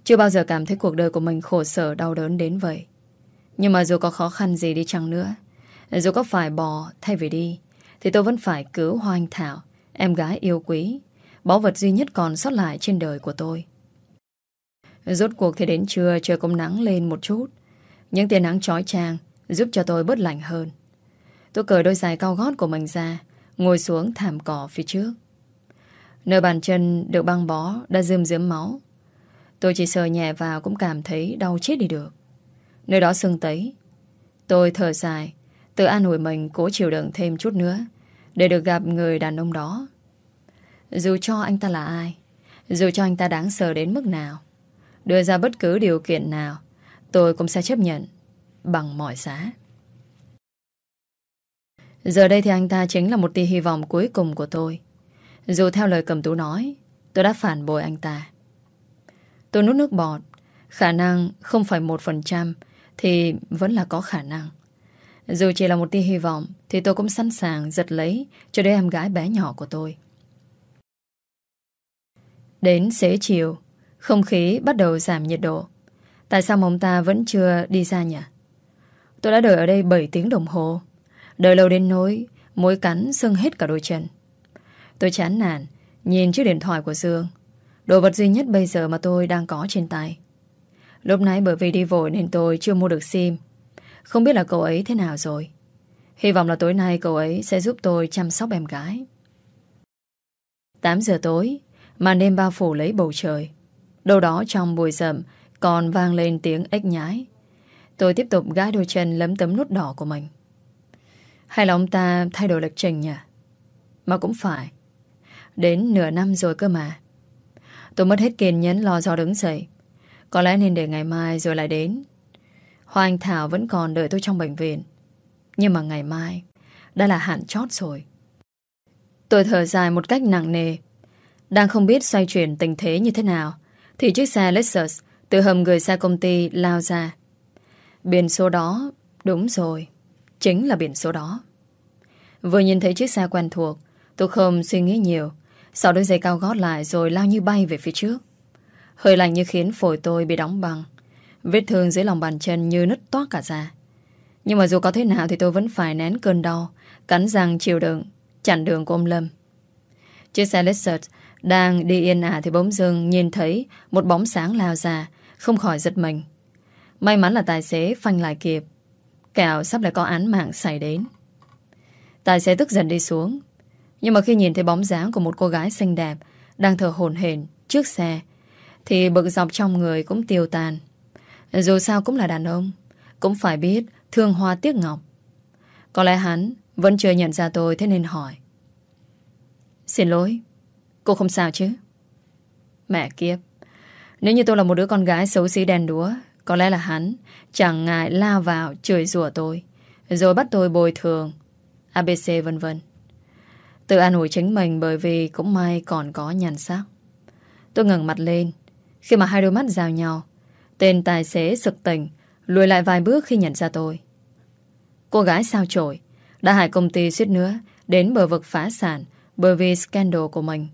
Chưa bao giờ cảm thấy cuộc đời của mình khổ sở đau đớn đến vậy. Nhưng mà dù có khó khăn gì đi chăng nữa, dù có phải bỏ thay vì đi, thì tôi vẫn phải cứu Hoa Anh Thảo, em gái yêu quý, báu vật duy nhất còn sót lại trên đời của tôi. Rốt cuộc thì đến trưa trời cũng nắng lên một chút. Những tia nắng chói chang giúp cho tôi bớt lạnh hơn. Tôi cởi đôi giày cao gót của mình ra, ngồi xuống thảm cỏ phía trước. Nơi bàn chân được băng bó đã rơm rớm máu. Tôi chỉ sờ nhẹ vào cũng cảm thấy đau chết đi được. Nơi đó sưng tấy. Tôi thở dài, tự an ủi mình cố chịu đựng thêm chút nữa để được gặp người đàn ông đó. Dù cho anh ta là ai, dù cho anh ta đáng sợ đến mức nào, đưa ra bất cứ điều kiện nào, tôi cũng sẽ chấp nhận bằng mọi giá. Giờ đây thì anh ta chính là một tia hy vọng cuối cùng của tôi. Dù theo lời cầm tú nói, tôi đã phản bội anh ta. Tôi nút nước bọt, khả năng không phải một phần trăm Thì vẫn là có khả năng. Dù chỉ là một tia hy vọng Thì tôi cũng sẵn sàng giật lấy Cho đứa em gái bé nhỏ của tôi. Đến xế chiều Không khí bắt đầu giảm nhiệt độ. Tại sao ông ta vẫn chưa đi ra nhỉ? Tôi đã đợi ở đây 7 tiếng đồng hồ. Đợi lâu đến nỗi, Mối cắn sưng hết cả đôi chân. Tôi chán nản, Nhìn chiếc điện thoại của Dương. Đồ vật duy nhất bây giờ mà tôi đang có trên tay. Lúc nãy bởi vì đi vội Nên tôi chưa mua được sim. Không biết là cậu ấy thế nào rồi. Hy vọng là tối nay cậu ấy sẽ giúp tôi chăm sóc em gái. 8 giờ tối, Màn đêm bao phủ lấy bầu trời. Đâu đó trong bụi rậm Còn vang lên tiếng ếch nhái. Tôi tiếp tục gái đôi chân lấm tấm nút đỏ của mình. Hay là ông ta thay đổi lịch trình nhỉ? Mà cũng phải. Đến nửa năm rồi cơ mà. Tôi mất hết kiên nhẫn lo do đứng dậy. Có lẽ nên để ngày mai rồi lại đến. Hoa Thảo vẫn còn đợi tôi trong bệnh viện. Nhưng mà ngày mai Đã là hạn chót rồi. Tôi thở dài một cách nặng nề. Đang không biết xoay chuyển tình thế như thế nào, Thì chiếc xe Lexus Từ hầm gửi xe công ty lao ra. Biển số đó Đúng rồi. Chính là biển số đó Vừa nhìn thấy chiếc xe quen thuộc Tôi không suy nghĩ nhiều sau đôi giày cao gót lại rồi lao như bay về phía trước. Hơi lạnh như khiến phổi tôi bị đóng băng. Vết thương dưới lòng bàn chân như nứt toát cả ra. Nhưng mà dù có thế nào thì tôi vẫn phải nén cơn đau, cắn răng chịu đựng, chặn đường của ông Lâm. Chiếc xe Lexus đang đi yên ả thì bỗng dưng nhìn thấy một bóng sáng lao ra, không khỏi giật mình. May mắn là tài xế phanh lại kịp. Kẹo sắp lại có án mạng xảy đến. Tài xế tức giận đi xuống, nhưng mà khi nhìn thấy bóng dáng của một cô gái xinh đẹp đang thở hồn hển trước xe, thì bực dọc trong người cũng tiêu tan. Dù sao cũng là đàn ông, cũng phải biết thương hoa tiếc ngọc. Có lẽ hắn vẫn chưa nhận ra tôi thế nên hỏi. Xin lỗi, cô không sao chứ? Mẹ kiếp, nếu như tôi là một đứa con gái xấu xí đèn đúa, có lẽ là hắn chẳng ngại lao vào chửi rủa tôi, rồi bắt tôi bồi thường, ABC vân vân. Tự an ủi chính mình bởi vì cũng may còn có nhàn sắc. Tôi ngẩng mặt lên. Khi mà hai đôi mắt giao nhau, tên tài xế sực tỉnh, lùi lại vài bước khi nhận ra tôi. Cô gái sao trổi, đã hại công ty suýt nữa đến bờ vực phá sản bởi vì scandal của mình.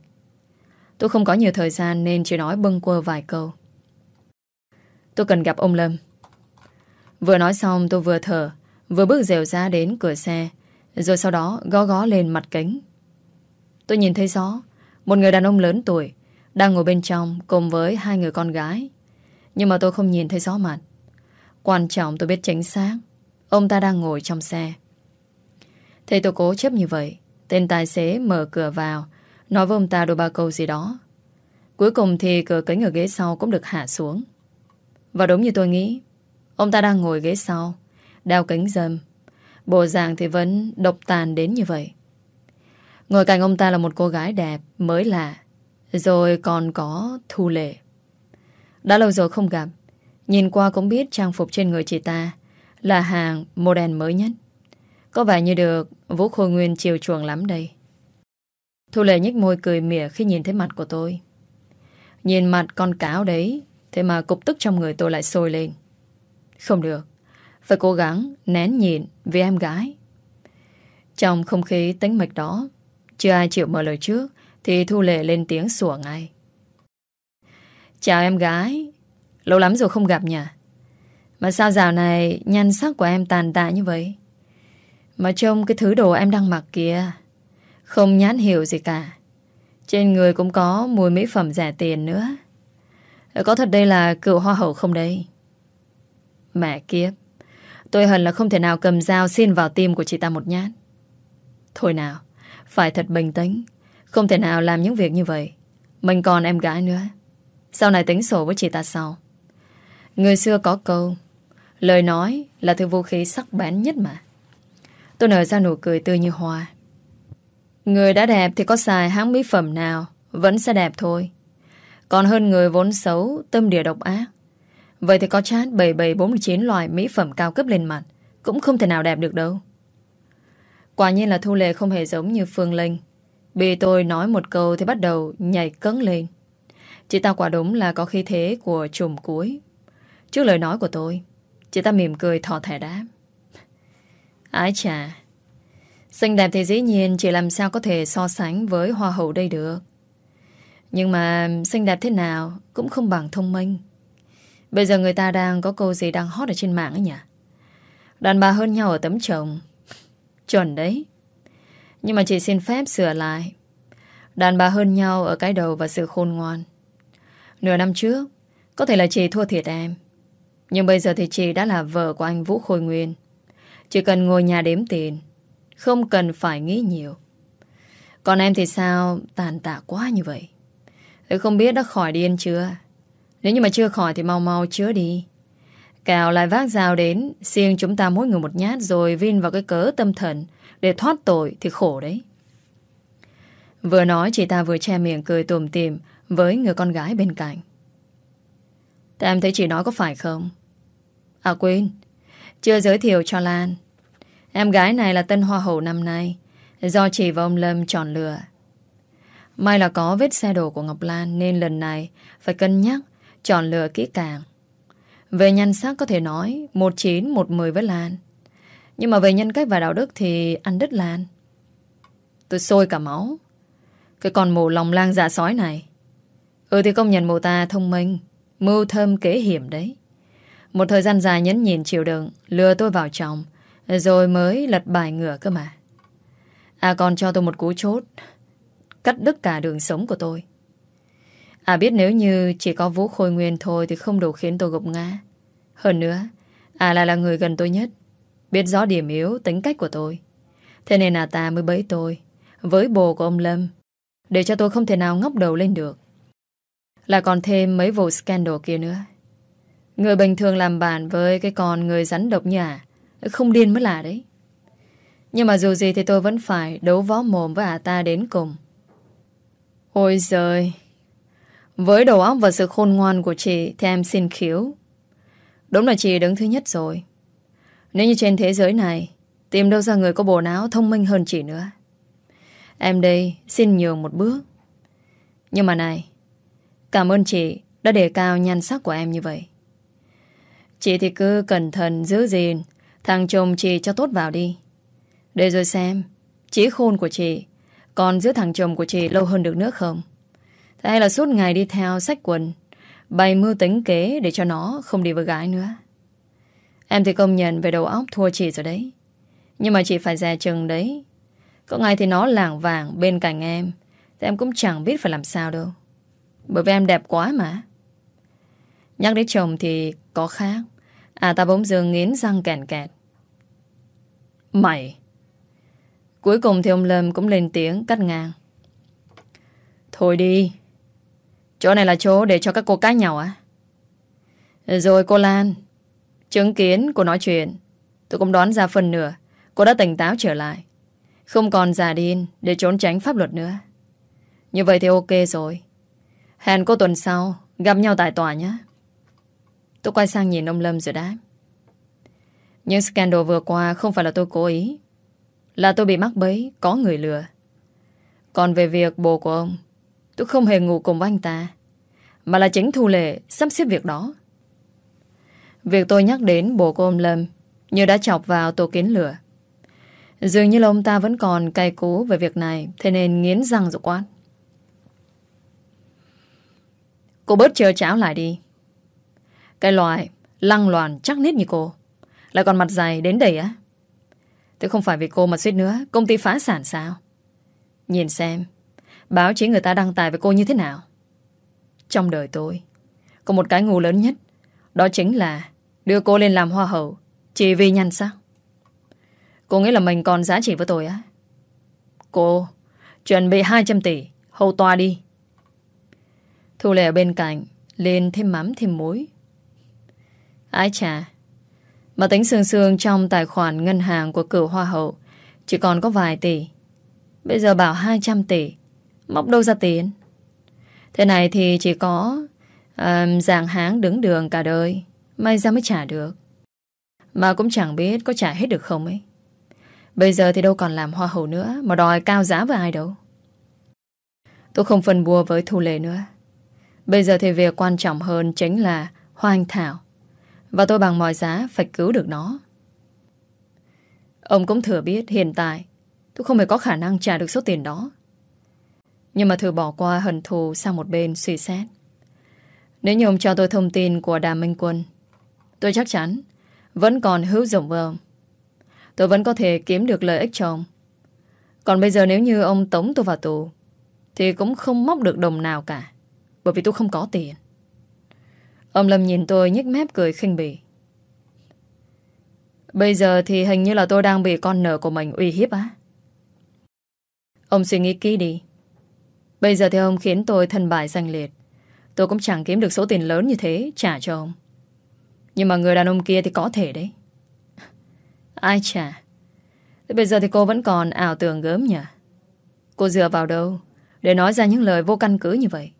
Tôi không có nhiều thời gian nên chỉ nói bâng quơ vài câu. Tôi cần gặp ông Lâm. Vừa nói xong tôi vừa thở, vừa bước dèo ra đến cửa xe, rồi sau đó gó gó lên mặt kính. Tôi nhìn thấy rõ Một người đàn ông lớn tuổi Đang ngồi bên trong cùng với hai người con gái. Nhưng mà tôi không nhìn thấy rõ mặt. Quan trọng tôi biết chính xác Ông ta đang ngồi trong xe. Thế tôi cố chấp như vậy Tên tài xế mở cửa vào Nói với ông ta đôi ba câu gì đó. Cuối cùng thì cửa kính ở ghế sau Cũng được hạ xuống. Và đúng như tôi nghĩ Ông ta đang ngồi ghế sau Đeo kính dâm Bộ dạng thì vẫn độc tàn đến như vậy Ngồi cạnh ông ta là một cô gái đẹp, mới lạ. Rồi còn có Thu Lệ. Đã lâu rồi không gặp. Nhìn qua cũng biết trang phục trên người chị ta là hàng model mới nhất. Có vẻ như được Vũ Khôi Nguyên chiều chuộng lắm đây. Thu Lệ nhếch môi cười mỉa khi nhìn thấy mặt của tôi. Nhìn mặt con cáo đấy, thế mà cục tức trong người tôi lại sôi lên. Không được, phải cố gắng nén nhịn vì em gái. Trong không khí tính mịch đó, chưa ai chịu mở lời trước Thì Thu Lệ lên tiếng sủa ngay. Chào em gái Lâu lắm rồi không gặp nhỉ? Mà sao dạo này Nhan sắc của em tàn tạ như vậy? Mà trông cái thứ đồ em đang mặc kìa Không nhãn hiểu gì cả. Trên người cũng có Mùi mỹ phẩm rẻ tiền nữa. Ờ, có thật đây là cựu hoa hậu không đây? Mẹ kiếp, Tôi hận là không thể nào cầm dao xin vào tim của chị ta một nhát. Thôi nào, phải thật bình tĩnh, Không thể nào làm những việc như vậy. Mình còn em gái nữa, Sau này tính sổ với chị ta sau. Người xưa có câu, Lời nói là thứ vũ khí sắc bén nhất mà. Tôi nở ra nụ cười tươi như hoa. Người đã đẹp thì có xài hãng mỹ phẩm nào, Vẫn sẽ đẹp thôi. Còn hơn người vốn xấu Tâm địa độc ác Vậy thì có chát 7749 loại mỹ phẩm cao cấp lên mặt Cũng không thể nào đẹp được đâu Quả nhiên là Thu Lệ không hề giống như Phương Linh. Bị tôi nói một câu thì bắt đầu nhảy cấn lên. Chị ta quả đúng là có khí thế của trùm cuối. Trước lời nói của tôi, Chị ta mỉm cười thỏ thẻ đáp Ái chà Xinh đẹp thì dĩ nhiên Chị làm sao có thể so sánh với hoa hậu đây được nhưng mà Xinh đẹp thế nào Cũng không bằng thông minh. Bây giờ người ta đang có câu gì đang hot ở trên mạng ấy nhỉ? Đàn bà hơn nhau ở tấm chồng. Chuẩn đấy. Nhưng mà chị xin phép sửa lại. Đàn bà hơn nhau ở cái đầu và sự khôn ngoan. Nửa năm trước, Có thể là chị thua thiệt em. Nhưng bây giờ thì chị đã là vợ của anh Vũ Khôi Nguyên. Chỉ cần ngồi nhà đếm tiền, Không cần phải nghĩ nhiều. Còn em thì sao Tàn tạ quá như vậy? Tôi không biết đã khỏi điên chưa. Nếu như mà chưa khỏi thì mau mau chữa đi. Cào lại vác dao đến xiên chúng ta mỗi người một nhát Rồi vin vào cái cớ tâm thần. Để thoát tội thì khổ đấy. Vừa nói, chị ta vừa che miệng cười tùm tìm Với người con gái bên cạnh. Thế em thấy chị nói có phải không? À quên. Chưa giới thiệu cho Lan. Em gái này là tân hoa hậu năm nay. Do chị và ông Lâm chọn lựa. May là có vết xe đổ của Ngọc Lan Nên lần này Phải cân nhắc Chọn lựa kỹ càng. Về nhan sắc có thể nói 19, 10 với Lan. Nhưng mà về nhân cách và đạo đức Thì ăn đứt Lan. Tôi sôi cả máu. Cái con mù lòng lang dạ sói này. Ừ thì công nhận mụ ta thông minh Mưu thơm kế hiểm đấy. Một thời gian dài nhấn nhìn chịu đựng Lừa tôi vào chồng Rồi mới lật bài ngửa cơ mà. À còn cho tôi một cú chốt. Cắt đứt cả đường sống của tôi. À biết nếu như Chỉ có Vũ Khôi Nguyên thôi Thì không đủ khiến tôi gục ngã. Hơn nữa À là là người gần tôi nhất, Biết rõ điểm yếu, tính cách của tôi. Thế nên à ta mới bấy tôi, Với bồ của ông Lâm, để cho tôi không thể nào ngóc đầu lên được. Là còn thêm mấy vụ scandal kia nữa. Người bình thường làm bạn với cái con người rắn độc nhà Không điên mới lạ đấy. Nhưng mà dù gì thì tôi vẫn phải đấu võ mồm với ả ta đến cùng. Ôi giời. Với đầu óc và sự khôn ngoan của chị Thì em xin khiếu Đúng là chị đứng thứ nhất rồi. Nếu như trên thế giới này, Tìm đâu ra người có bộ não thông minh hơn chị nữa. Em đây xin nhường một bước. Nhưng mà này, Cảm ơn chị đã đề cao nhan sắc của em như vậy. Chị thì cứ cẩn thận giữ gìn, Thằng chồng chị cho tốt vào đi. Để rồi xem, Chí khôn của chị còn giữ thằng chồng của chị lâu hơn được nữa không? Thế hay là suốt ngày đi theo sách quần, Bày mưu tính kế Để cho nó không đi với gái nữa? Em thì công nhận về đầu óc thua chị rồi đấy. Nhưng mà chị phải dè chừng đấy. Có ngày thì nó lảng vàng bên cạnh em, Thì em cũng chẳng biết phải làm sao đâu. Bởi vì em đẹp quá mà. Nhắc đến chồng thì có khác. À ta bỗng dưng nghiến răng kẹn kẹt. Mày! Cuối cùng thì ông Lâm cũng lên tiếng cắt ngang Thôi đi, Chỗ này là chỗ để cho các cô cá nhau á à? Rồi cô Lan, Chứng kiến cô nói chuyện, Tôi cũng đoán ra phần nửa, Cô đã tỉnh táo trở lại, không còn già điên để trốn tránh pháp luật nữa. Như vậy thì ok rồi. Hẹn cô tuần sau gặp nhau tại tòa nhé. Tôi quay sang nhìn ông Lâm rồi đáp. những scandal vừa qua không phải là tôi cố ý. Là tôi bị mắc bấy, có người lừa. Còn về việc bồ của ông, tôi không hề ngủ cùng với anh ta. Mà là chính Thu Lệ sắp xếp việc đó. Việc tôi nhắc đến bồ của ông Lâm như đã chọc vào tổ kiến lửa. Dường như là ông ta vẫn còn cay cú về việc này Thế nên nghiến răng rồi quát Cô bớt chờ cháo lại đi Cái loại Lăng loàn chắc nít như cô Lại còn mặt dày đến đầy á Tôi không phải vì cô mà suýt nữa. Công ty phá sản sao? Nhìn xem, Báo chí người ta đăng tải về cô như thế nào. Trong đời tôi, Có một cái ngu lớn nhất, Đó chính là Đưa cô lên làm hoa hậu, Chỉ vì nhan sắc. Cô nghĩ là mình còn giá trị với tôi á. Cô, Chuẩn bị 200 tỷ, Hầu toa đi. Thu lệ ở bên cạnh Lên thêm mắm thêm muối. Ái chà mà tính sương sương trong tài khoản ngân hàng của cửu hoa hậu Chỉ còn có vài tỷ. Bây giờ bảo 200 tỷ Móc đâu ra tiền? Thế này thì chỉ có um, Dạng háng đứng đường cả đời May ra mới trả được. Mà cũng chẳng biết có trả hết được không ấy. Bây giờ thì đâu còn làm hoa hậu nữa Mà đòi cao giá với ai đâu. Tôi không phân bua với Thu Lệ nữa. Bây giờ thì việc quan trọng hơn chính là Hoa Anh Thảo. Và tôi bằng mọi giá phải cứu được nó. Ông cũng thừa biết hiện tại tôi không hề có khả năng trả được số tiền đó. Nhưng mà thử bỏ qua hận thù sang một bên suy xét. Nếu như ông cho tôi thông tin của Đàm Minh Quân, tôi chắc chắn vẫn còn hữu dụng với ông. Tôi vẫn có thể kiếm được lợi ích cho ông. Còn bây giờ nếu như ông tống tôi vào tù, thì cũng không móc được đồng nào cả. Bởi vì tôi không có tiền. Ông Lâm nhìn tôi nhếch mép cười khinh bỉ. Bây giờ thì hình như là tôi đang bị con nợ của mình uy hiếp á. Ông suy nghĩ kỹ đi. Bây giờ thì ông khiến tôi thân bại danh liệt. Tôi cũng chẳng kiếm được số tiền lớn như thế trả cho ông. Nhưng mà người đàn ông kia thì có thể đấy. Ai trả? Thế bây giờ thì cô vẫn còn ảo tưởng gớm nhỉ? Cô dựa vào đâu để nói ra những lời vô căn cứ như vậy?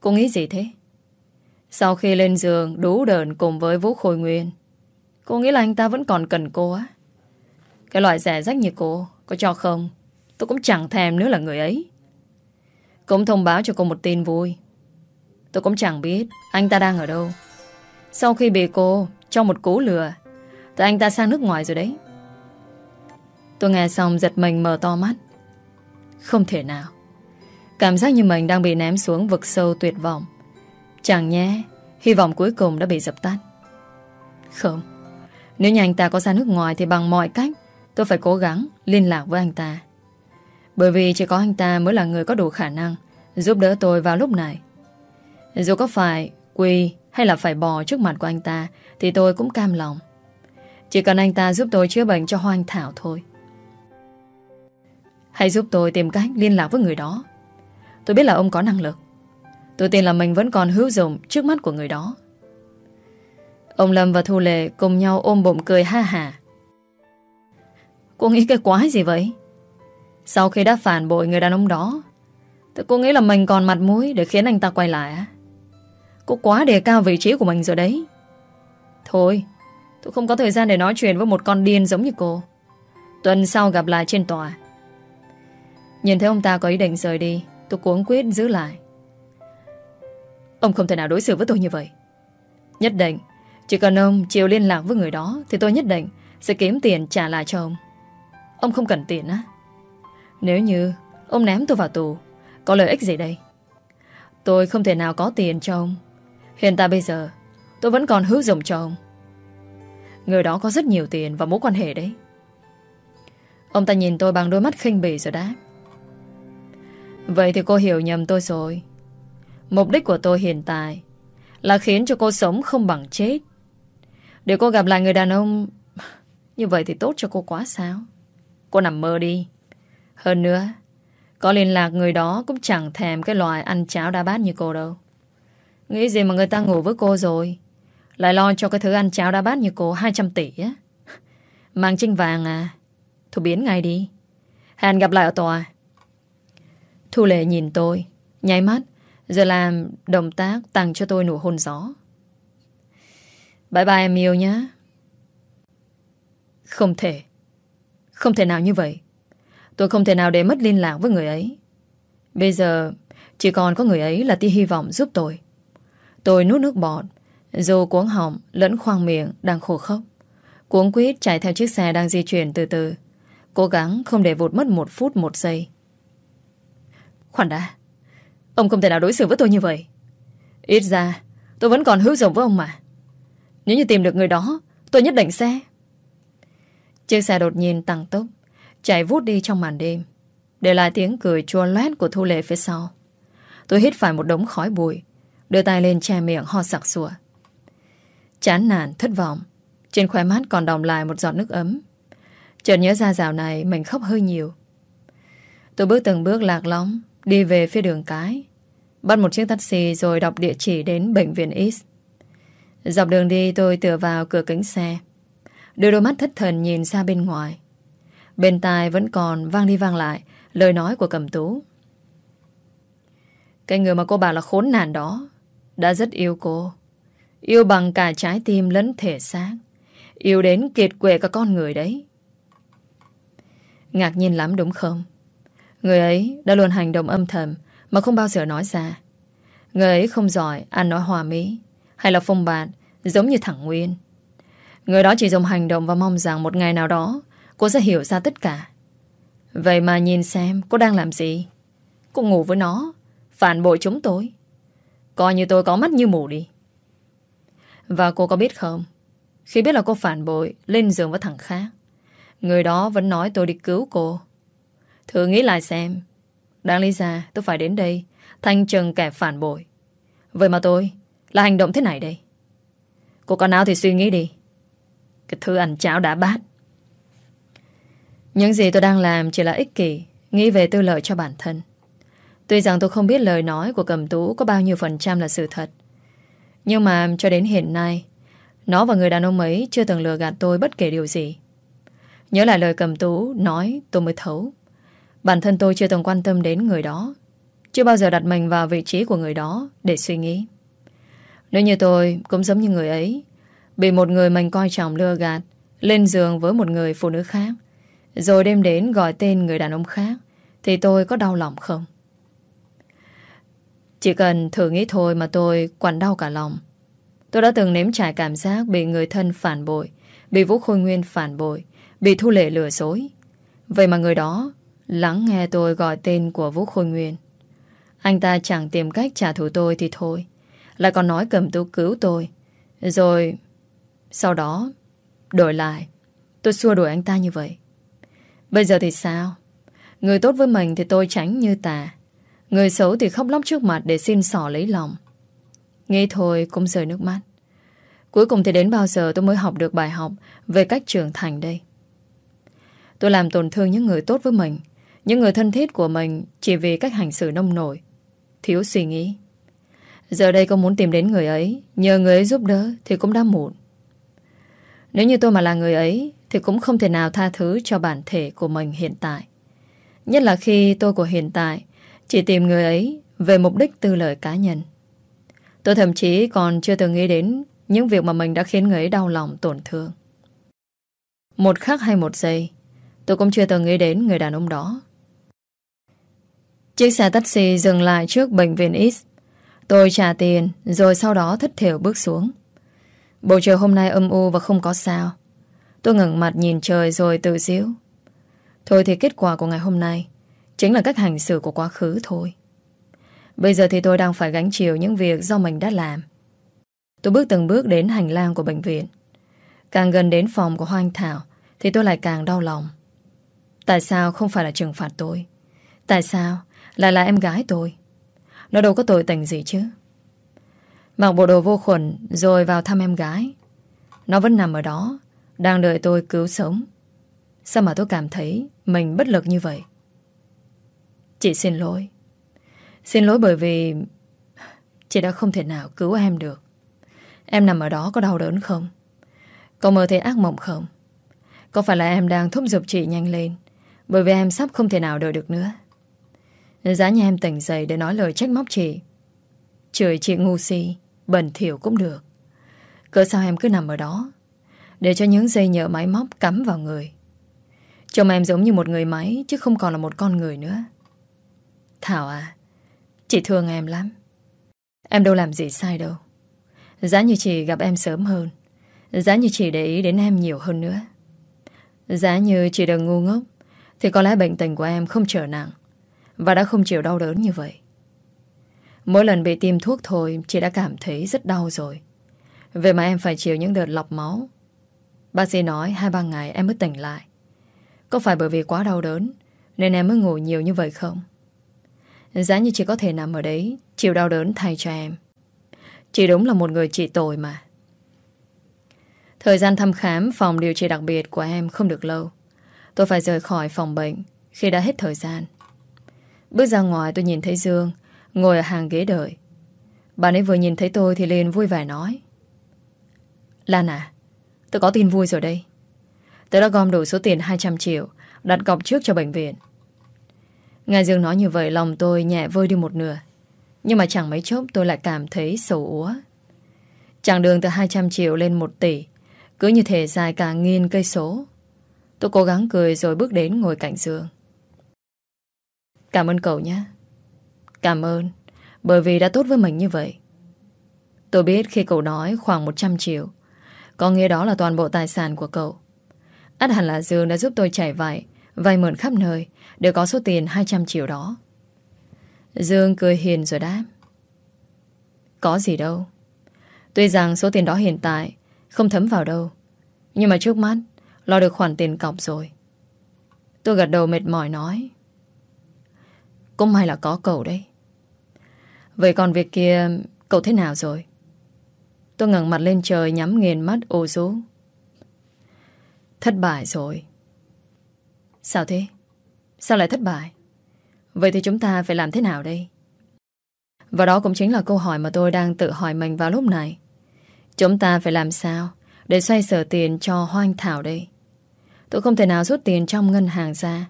Cô nghĩ gì thế? Sau khi lên giường, đú đờn cùng với Vũ Khôi Nguyên. Cô nghĩ là anh ta vẫn còn cần cô á. Cái loại rẻ rách như cô, Có cho không? Tôi cũng chẳng thèm nữa là người ấy. Cũng thông báo cho cô một tin vui. Tôi cũng chẳng biết Anh ta đang ở đâu. Sau khi bị cô cho một cú lừa, Thì anh ta sang nước ngoài rồi đấy. Tôi nghe xong giật mình mở to mắt. Không thể nào. Cảm giác như mình đang bị ném xuống vực sâu tuyệt vọng. Chẳng nhé, Hy vọng cuối cùng đã bị dập tắt. Không, Nếu nhà anh ta có ra nước ngoài Thì bằng mọi cách, Tôi phải cố gắng liên lạc với anh ta. Bởi vì chỉ có anh ta mới là người có đủ khả năng Giúp đỡ tôi vào lúc này. Dù có phải Quỳ hay là phải bò trước mặt của anh ta, Thì tôi cũng cam lòng. Chỉ cần anh ta giúp tôi chữa bệnh cho Hoang Thảo thôi. Hãy giúp tôi tìm cách liên lạc với người đó. Tôi biết là ông có năng lực. Tôi tin là mình vẫn còn hữu dụng trước mắt của người đó. Ông Lâm và Thu Lệ cùng nhau ôm bụng cười ha hà. Cô nghĩ cái quái gì vậy? Sau khi đã phản bội người đàn ông đó, thì cô nghĩ là mình còn mặt mũi để khiến anh ta quay lại á. Cô quá đề cao vị trí của mình rồi đấy. Thôi, tôi không có thời gian để nói chuyện với một con điên giống như cô. Tuần sau gặp lại trên tòa. Nhìn thấy ông ta có ý định rời đi, tôi cuống quyết giữ lại. Ông không thể nào đối xử với tôi như vậy. Nhất định, Chỉ cần ông chịu liên lạc với người đó, Thì tôi nhất định sẽ kiếm tiền trả lại cho ông. Ông không cần tiền á. Nếu như ông ném tôi vào tù, Có lợi ích gì đây? Tôi không thể nào có tiền cho ông. Hiện tại bây giờ, Tôi vẫn còn hứa dụng cho ông. Người đó có rất nhiều tiền và mối quan hệ đấy. Ông ta nhìn tôi bằng đôi mắt khinh bỉ rồi đáp. Vậy thì cô hiểu nhầm tôi rồi. Mục đích của tôi hiện tại Là khiến cho cô sống không bằng chết. Để cô gặp lại người đàn ông, Như vậy thì tốt cho cô quá sao? Cô nằm mơ đi. Hơn nữa, Có liên lạc người đó cũng chẳng thèm Cái loại ăn cháo đa bát như cô đâu. Nghĩ gì mà người ta ngủ với cô rồi, Lại lo cho cái thứ ăn cháo đa bát như cô 200 tỷ á. Mang trinh vàng à? Thu biến ngay đi. Hẹn gặp lại ở tòa. Thu lệ nhìn tôi, Nháy mắt. Giờ làm động tác tặng cho tôi nụ hôn gió. Bye bye em yêu nhé. Không thể. Không thể nào như vậy. Tôi không thể nào để mất liên lạc với người ấy. Bây giờ chỉ còn có người ấy là tia hy vọng giúp tôi. Tôi nuốt nước bọt, dù cuống họng lẫn khoang miệng đang khổ khóc. Cuống quýt chạy theo chiếc xe đang di chuyển từ từ. Cố gắng không để vụt mất một phút một giây. Khoản đã. Ông không thể nào đối xử với tôi như vậy. Ít ra tôi vẫn còn hữu dụng với ông mà. Nếu như tìm được người đó Tôi nhất định sẽ. Chiếc xe đột nhiên tăng tốc Chạy vút đi trong màn đêm Để lại tiếng cười chua loét của Thu Lệ phía sau. Tôi hít phải một đống khói bụi Đưa tay lên che miệng ho sặc sủa Chán nản, thất vọng Trên khóe mắt còn đọng lại một giọt nước ấm. Chợt nhớ ra dạo này Mình khóc hơi nhiều. Tôi bước từng bước lạc lõng Đi về phía đường cái. Bắt một chiếc taxi rồi đọc địa chỉ đến bệnh viện X Dọc đường đi, tôi tựa vào cửa kính xe. Đưa đôi mắt thất thần nhìn ra bên ngoài. Bên tai vẫn còn vang đi vang lại Lời nói của cầm tú. Cái người mà cô bảo là khốn nạn đó, Đã rất yêu cô. Yêu bằng cả trái tim lẫn thể xác. Yêu đến kiệt quệ cả con người đấy. Ngạc nhiên lắm đúng không? Người ấy đã luôn hành động âm thầm Mà không bao giờ nói ra Người ấy không giỏi ăn nói hòa mỹ Hay là phong bạt Giống như thẳng Nguyên Người đó chỉ dùng hành động và mong rằng một ngày nào đó cô sẽ hiểu ra tất cả. Vậy mà nhìn xem cô đang làm gì? Cô ngủ với nó, phản bội chúng tôi. Coi như tôi có mắt như mù đi. Và cô có biết không? Khi biết là cô phản bội, lên giường với thằng khác. Người đó vẫn nói tôi đi cứu cô. Thử nghĩ lại xem. Đáng lý ra tôi phải đến đây thanh trừng kẻ phản bội. Vậy mà tôi là hành động thế này đây. Cô có nào thì suy nghĩ đi. Cái thứ ăn cháo đã bát. Những gì tôi đang làm chỉ là ích kỷ, nghĩ về tư lợi cho bản thân. Tuy rằng tôi không biết lời nói của cầm tú có bao nhiêu phần trăm là sự thật. Nhưng mà cho đến hiện nay, nó và người đàn ông ấy chưa từng lừa gạt tôi bất kể điều gì. Nhớ lại lời cầm tú nói tôi mới thấu. Bản thân tôi chưa từng quan tâm đến người đó. Chưa bao giờ đặt mình vào vị trí của người đó để suy nghĩ. Nếu như tôi cũng giống như người ấy, bị một người mình coi trọng lừa gạt, lên giường với một người phụ nữ khác, rồi đêm đến gọi tên người đàn ông khác, thì tôi có đau lòng không? Chỉ cần thử nghĩ thôi mà tôi quặn đau cả lòng. Tôi đã từng nếm trải cảm giác bị người thân phản bội, bị Vũ Khôi Nguyên phản bội, bị Thu Lệ lừa dối. Vậy mà người đó lắng nghe tôi gọi tên của Vũ Khôi Nguyên. Anh ta chẳng tìm cách trả thù tôi thì thôi. Lại còn nói cầm tú cứu tôi. Rồi sau đó đổi lại tôi xua đuổi anh ta như vậy. Bây giờ thì sao? Người tốt với mình thì tôi tránh như tà. Người xấu thì khóc lóc trước mặt để xin sỏ lấy lòng. Nghĩ thôi cũng rơi nước mắt. Cuối cùng thì đến bao giờ tôi mới học được bài học về cách trưởng thành đây. Tôi làm tổn thương những người tốt với mình, những người thân thiết của mình chỉ vì cách hành xử nông nổi, thiếu suy nghĩ. Giờ đây cô muốn tìm đến người ấy, nhờ người ấy giúp đỡ thì cũng đã muộn. Nếu như tôi mà là người ấy thì cũng không thể nào tha thứ cho bản thể của mình hiện tại. Nhất là khi tôi của hiện tại chỉ tìm người ấy về mục đích tư lợi cá nhân. Tôi thậm chí còn chưa từng nghĩ đến những việc mà mình đã khiến người ấy đau lòng tổn thương. Một khắc hay một giây, tôi cũng chưa từng nghĩ đến người đàn ông đó. Chiếc xe taxi dừng lại trước bệnh viện X. Tôi trả tiền, rồi sau đó thất thiểu bước xuống. Bầu trời hôm nay âm u và không có sao. Tôi ngẩng mặt nhìn trời rồi tự diễu. Thôi thì kết quả của ngày hôm nay chính là cách hành xử của quá khứ thôi. Bây giờ thì tôi đang phải gánh chịu những việc do mình đã làm. Tôi bước từng bước đến hành lang của bệnh viện. Càng gần đến phòng của Hoang Thảo thì tôi lại càng đau lòng. Tại sao không phải là trừng phạt tôi? Tại sao lại là em gái tôi? Nó đâu có tội tình gì chứ? Mặc bộ đồ vô khuẩn rồi vào thăm em gái. Nó vẫn nằm ở đó, đang đợi tôi cứu sống. Sao mà tôi cảm thấy mình bất lực như vậy? Chị xin lỗi. Xin lỗi bởi vì chị đã không thể nào cứu em được. Em nằm ở đó có đau đớn không? Có mơ thấy ác mộng không? Có phải là em đang thúc giục chị nhanh lên Bởi vì em sắp không thể nào đợi được nữa Giá như em tỉnh dậy Để nói lời trách móc chị. Chửi chị ngu si, Bẩn thỉu cũng được. Cỡ sao em cứ nằm ở đó? Để cho những dây nhợ máy móc cắm vào người. Trông em giống như một người máy, Chứ không còn là một con người nữa. Thảo à Chị thương em lắm. Em đâu làm gì sai đâu. Giá như chị gặp em sớm hơn. Giá như chị để ý đến em nhiều hơn nữa. Giá như chị đừng ngu ngốc, Thì có lẽ bệnh tình của em không trở nặng. Và đã không chịu đau đớn như vậy. Mỗi lần bị tiêm thuốc thôi, Chị đã cảm thấy rất đau rồi. Vậy mà em phải chịu những đợt lọc máu. Bác sĩ nói hai ba ngày em mới tỉnh lại. Có phải bởi vì quá đau đớn Nên em mới ngủ nhiều như vậy không? Giá như chị có thể nằm ở đấy, Chịu đau đớn thay cho em. Chị đúng là một người chị tội mà. Thời gian thăm khám, phòng điều trị đặc biệt của em không được lâu. Tôi phải rời khỏi phòng bệnh khi đã hết thời gian. Bước ra ngoài tôi nhìn thấy Dương ngồi ở hàng ghế đợi. Bạn ấy vừa nhìn thấy tôi thì liền vui vẻ nói. Lan à, tôi có tin vui rồi đây. Tôi đã gom đủ số tiền 200 triệu đặt cọc trước cho bệnh viện. Nghe Dương nói như vậy lòng tôi nhẹ vơi đi một nửa. Nhưng mà chẳng mấy chốc tôi lại cảm thấy sầu úa. Chặng đường từ 200 triệu lên 1 tỷ cứ như thể dài cả nghìn cây số Tôi cố gắng cười rồi bước đến ngồi cạnh dương Cảm ơn cậu nhé. Cảm ơn, Bởi vì đã tốt với mình như vậy. Tôi biết khi cậu nói khoảng 100 triệu, Có nghĩa đó là toàn bộ tài sản của cậu. Át hẳn là Dương đã giúp tôi chảy vay Vay mượn khắp nơi Để có số tiền 200 triệu đó. Dương cười hiền rồi đáp. Có gì đâu. Tuy rằng số tiền đó hiện tại Không thấm vào đâu, Nhưng mà trước mắt, Lo được khoản tiền cọc rồi. Tôi gật đầu mệt mỏi nói. Cũng may là có cậu đấy. Vậy còn việc kia, Cậu thế nào rồi? Tôi ngẩng mặt lên trời nhắm nghiền mắt ô rú. Thất bại rồi. Sao thế? Sao lại thất bại? Vậy thì chúng ta phải làm thế nào đây? Và đó cũng chính là câu hỏi mà tôi đang tự hỏi mình vào lúc này. Chúng ta phải làm sao Để xoay sở tiền cho Hoang Thảo đây? Tôi không thể nào rút tiền trong ngân hàng ra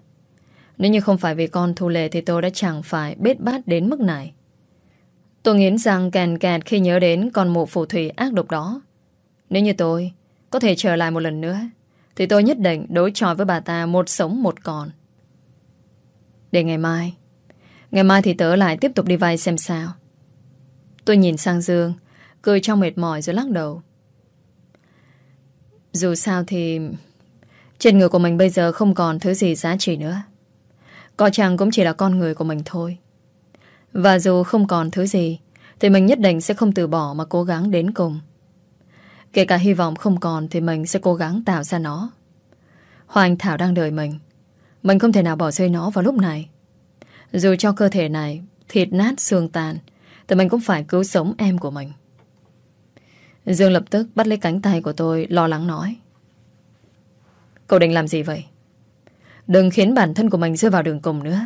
nếu như không phải vì con thu lệ Thì tôi đã chẳng phải bết bát đến mức này Tôi nghiến rằng kèn kẹt khi nhớ đến con mụ phù thủy ác độc đó. Nếu như tôi có thể trở lại một lần nữa, thì tôi nhất định đối chọi với bà ta một sống một còn. Để ngày mai, ngày mai thì tớ lại tiếp tục đi vay xem sao. Tôi nhìn sang Dương, cười trong mệt mỏi rồi lắc đầu. Dù sao thì trên người của mình bây giờ không còn thứ gì giá trị nữa. Có chàng cũng chỉ là con người của mình thôi. Và dù không còn thứ gì, Thì mình nhất định sẽ không từ bỏ mà cố gắng đến cùng. Kể cả hy vọng không còn Thì mình sẽ cố gắng tạo ra nó. Hoàng Thảo đang đợi mình. Mình không thể nào bỏ rơi nó vào lúc này. Dù cho cơ thể này Thịt nát xương tàn, Thì mình cũng phải cứu sống em của mình. Dương lập tức bắt lấy cánh tay của tôi, Lo lắng nói. Cậu định làm gì vậy? Đừng khiến bản thân của mình rơi vào đường cùng nữa.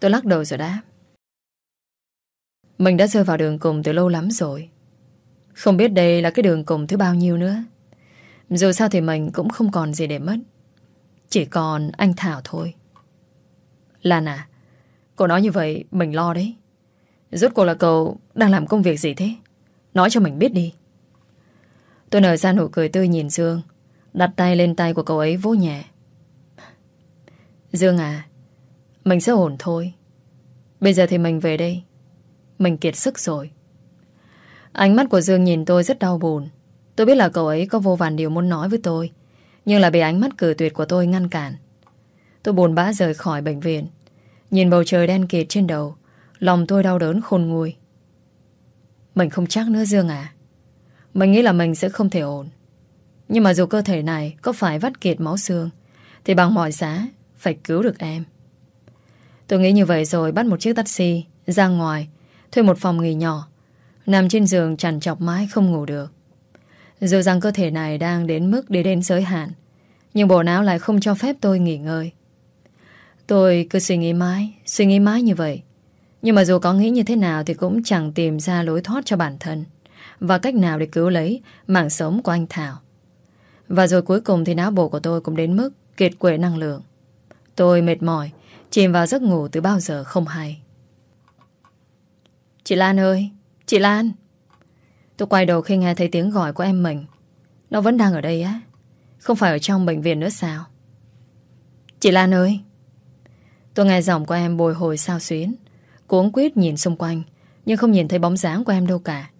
Tôi lắc đầu rồi đáp. Mình đã rơi vào đường cùng từ lâu lắm rồi. Không biết đây là cái đường cùng thứ bao nhiêu nữa. Dù sao thì mình cũng không còn gì để mất. Chỉ còn anh Thảo thôi. Lan à Cậu nói như vậy mình lo đấy. Rốt cuộc là cậu đang làm công việc gì thế? Nói cho mình biết đi. Tôi nở ra nụ cười tươi nhìn Dương, Đặt tay lên tay của cậu ấy vỗ nhẹ. Dương à Mình sẽ ổn thôi. Bây giờ thì mình về đây. Mình kiệt sức rồi. Ánh mắt của Dương nhìn tôi rất đau buồn. Tôi biết là cậu ấy có vô vàn điều muốn nói với tôi, Nhưng là bị ánh mắt cử tuyệt của tôi ngăn cản. Tôi buồn bã rời khỏi bệnh viện. Nhìn bầu trời đen kịt trên đầu, Lòng tôi đau đớn khôn nguôi. Mình không chắc nữa Dương à. Mình nghĩ là mình sẽ không thể ổn. Nhưng mà dù cơ thể này Có phải vắt kiệt máu xương, Thì bằng mọi giá phải cứu được em. Tôi nghĩ như vậy rồi bắt một chiếc taxi, Ra ngoài, Thuê một phòng nghỉ nhỏ, Nằm trên giường chằn chọc mãi không ngủ được. Dù rằng cơ thể này đang đến mức đi đến giới hạn, Nhưng bộ não lại không cho phép tôi nghỉ ngơi. Tôi cứ suy nghĩ mãi, Suy nghĩ mãi như vậy. Nhưng mà dù có nghĩ như thế nào Thì cũng chẳng tìm ra lối thoát cho bản thân Và cách nào để cứu lấy Mạng sống của anh Thảo. Và rồi cuối cùng thì não bộ của tôi Cũng đến mức kiệt quệ năng lượng. Tôi mệt mỏi, Chìm vào giấc ngủ từ bao giờ không hay. Chị Lan ơi, Chị Lan. Tôi quay đầu khi nghe thấy tiếng gọi của em mình. Nó vẫn đang ở đây á, Không phải ở trong bệnh viện nữa sao? Chị Lan ơi. Tôi nghe giọng của em bồi hồi sao xuyến Cuốn quyết nhìn xung quanh, Nhưng không nhìn thấy bóng dáng của em đâu cả.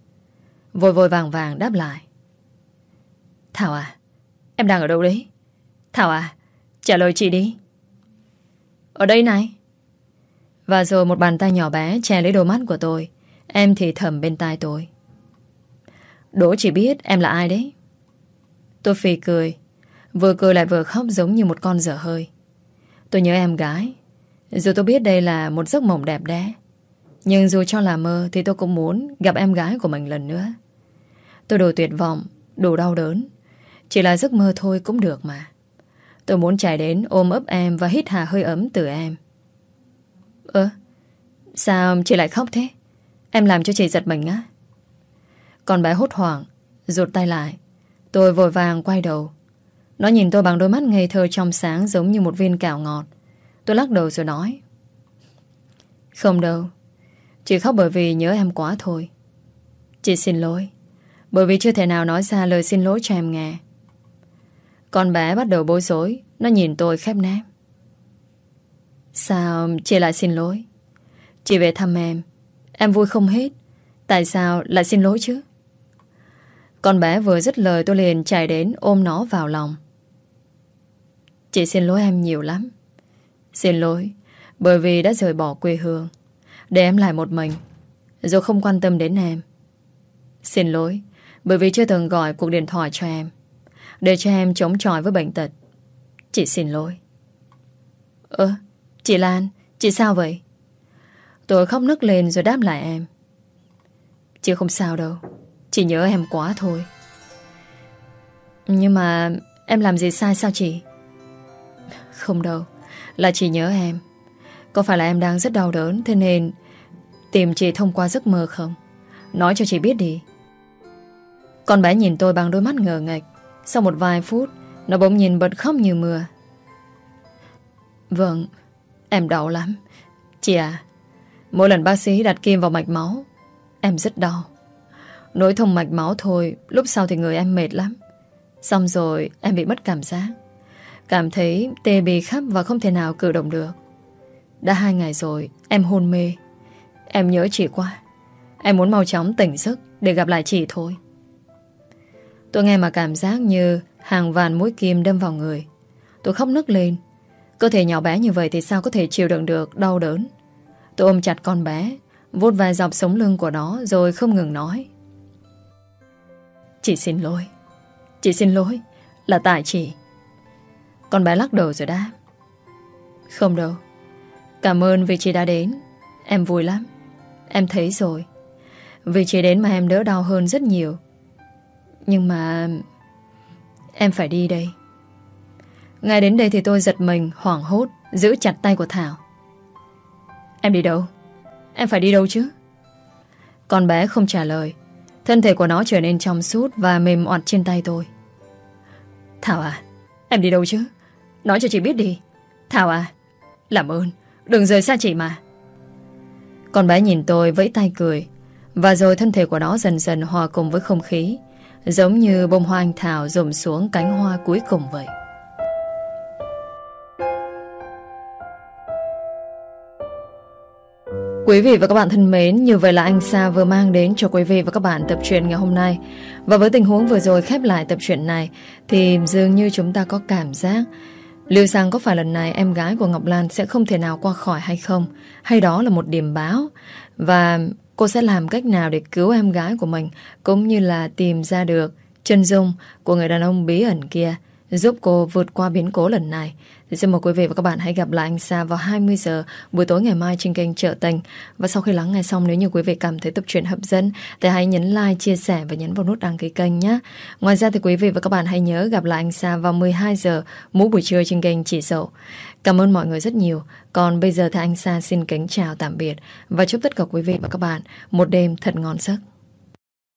Vội vội vàng vàng đáp lại. Thảo à Em đang ở đâu đấy? Thảo à Trả lời chị đi. Ở đây này. Và rồi một bàn tay nhỏ bé che lấy đôi mắt của tôi. Em thì thầm bên tai tôi. Đỗ chỉ biết em là ai đấy. Tôi phì cười. Vừa cười lại vừa khóc giống như một con dở hơi. Tôi nhớ em gái. Dù tôi biết đây là một giấc mộng đẹp đẽ, Nhưng dù cho là mơ Thì tôi cũng muốn gặp em gái của mình lần nữa. Tôi đủ tuyệt vọng Đủ đau đớn. Chỉ là giấc mơ thôi cũng được mà. Tôi muốn chạy đến ôm ấp em Và hít hà hơi ấm từ em. Ơ, Sao chị lại khóc thế? Em làm cho chị giật mình á. Con bé hốt hoảng, Rụt tay lại. Tôi vội vàng quay đầu. Nó nhìn tôi bằng đôi mắt ngây thơ trong sáng Giống như một viên cảo ngọt. Tôi lắc đầu rồi nói. Không đâu, Chị khóc bởi vì nhớ em quá thôi. Chị xin lỗi, Bởi vì chưa thể nào nói ra lời xin lỗi cho em nghe. Con bé bắt đầu bối rối Nó nhìn tôi khép nép Sao chị lại xin lỗi Chị về thăm em Em vui không hết Tại sao lại xin lỗi chứ? Con bé vừa dứt lời tôi liền chạy đến ôm nó vào lòng. Chị xin lỗi em nhiều lắm. Xin lỗi, bởi vì đã rời bỏ quê hương để em lại một mình rồi không quan tâm đến em. Xin lỗi, bởi vì chưa từng gọi cuộc điện thoại cho em để cho em chống chọi với bệnh tật. Chị xin lỗi. Ơ, chị Lan, chị sao vậy? Tôi khóc nức lên rồi đáp lại em. Chị không sao đâu. Chị nhớ em quá thôi. Nhưng mà em làm gì sai sao chị? Không đâu. Là chị nhớ em. Có phải là em đang rất đau đớn Thế nên tìm chị thông qua giấc mơ không Nói cho chị biết đi Con bé nhìn tôi bằng đôi mắt ngờ ngạch sau một vài phút, Nó bỗng nhìn bật khóc như mưa. Vâng Em đau lắm. Chị à Mỗi lần bác sĩ đặt kim vào mạch máu, Em rất đau. Nối thông mạch máu thôi, Lúc sau thì người em mệt lắm. Xong rồi, em bị mất cảm giác. Cảm thấy tê bì khắp và không thể nào cử động được. Đã hai ngày rồi, Em hôn mê. Em nhớ chị quá. Em muốn mau chóng tỉnh giấc Để gặp lại chị thôi. Tôi nghe mà cảm giác như Hàng vạn mũi kim đâm vào người. Tôi khóc nức lên. Cơ thể nhỏ bé như vậy thì sao có thể chịu đựng được Đau đớn? Tôi ôm chặt con bé, vuốt vài dọc sống lưng của nó Rồi không ngừng nói. Chị xin lỗi. Chị xin lỗi. Là tại chị. Con bé lắc đầu rồi đáp. Không đâu. Cảm ơn vì chị đã đến. Em vui lắm. Em thấy rồi. Vì chị đến mà em đỡ đau hơn rất nhiều. Nhưng mà Em phải đi đây. Ngay đến đây thì tôi giật mình, Hoảng hốt, Giữ chặt tay của Thảo. Em đi đâu? Em phải đi đâu chứ? Con bé không trả lời. Thân thể của nó trở nên trong suốt Và mềm oặt trên tay tôi. Thảo à Em đi đâu chứ? Nói cho chị biết đi. Thảo à Làm ơn, Đừng rời xa chị mà. Con bé nhìn tôi vẫy tay cười, Và rồi thân thể của nó dần dần hòa cùng với không khí. Giống như bông hoa anh thảo rụng xuống cánh hoa cuối cùng vậy Quý vị và các bạn thân mến, như vậy là anh Sa vừa mang đến cho quý vị và các bạn tập truyện ngày hôm nay. Và với tình huống vừa rồi khép lại tập truyện này, thì dường như chúng ta có cảm giác Liệu rằng có phải lần này em gái của Ngọc Lan sẽ không thể nào qua khỏi hay không? Hay đó là một điểm báo? Và cô sẽ làm cách nào để cứu em gái của mình, cũng như là tìm ra được chân dung của người đàn ông bí ẩn kia, giúp cô vượt qua biến cố lần này. Thì xin mời quý vị và các bạn hãy gặp lại anh Sa vào 20 giờ buổi tối ngày mai trên kênh Trợ Tình. Và sau khi lắng nghe xong nếu như quý vị cảm thấy tập truyện hấp dẫn thì hãy nhấn like, chia sẻ và nhấn vào nút đăng ký kênh nhé. Ngoài ra thì quý vị và các bạn hãy nhớ gặp lại anh Sa vào 12 giờ mỗi buổi trưa trên kênh Chỉ Dậu. Cảm ơn mọi người rất nhiều. Còn bây giờ thì anh Sa xin kính chào tạm biệt và chúc tất cả quý vị và các bạn một đêm thật ngon giấc.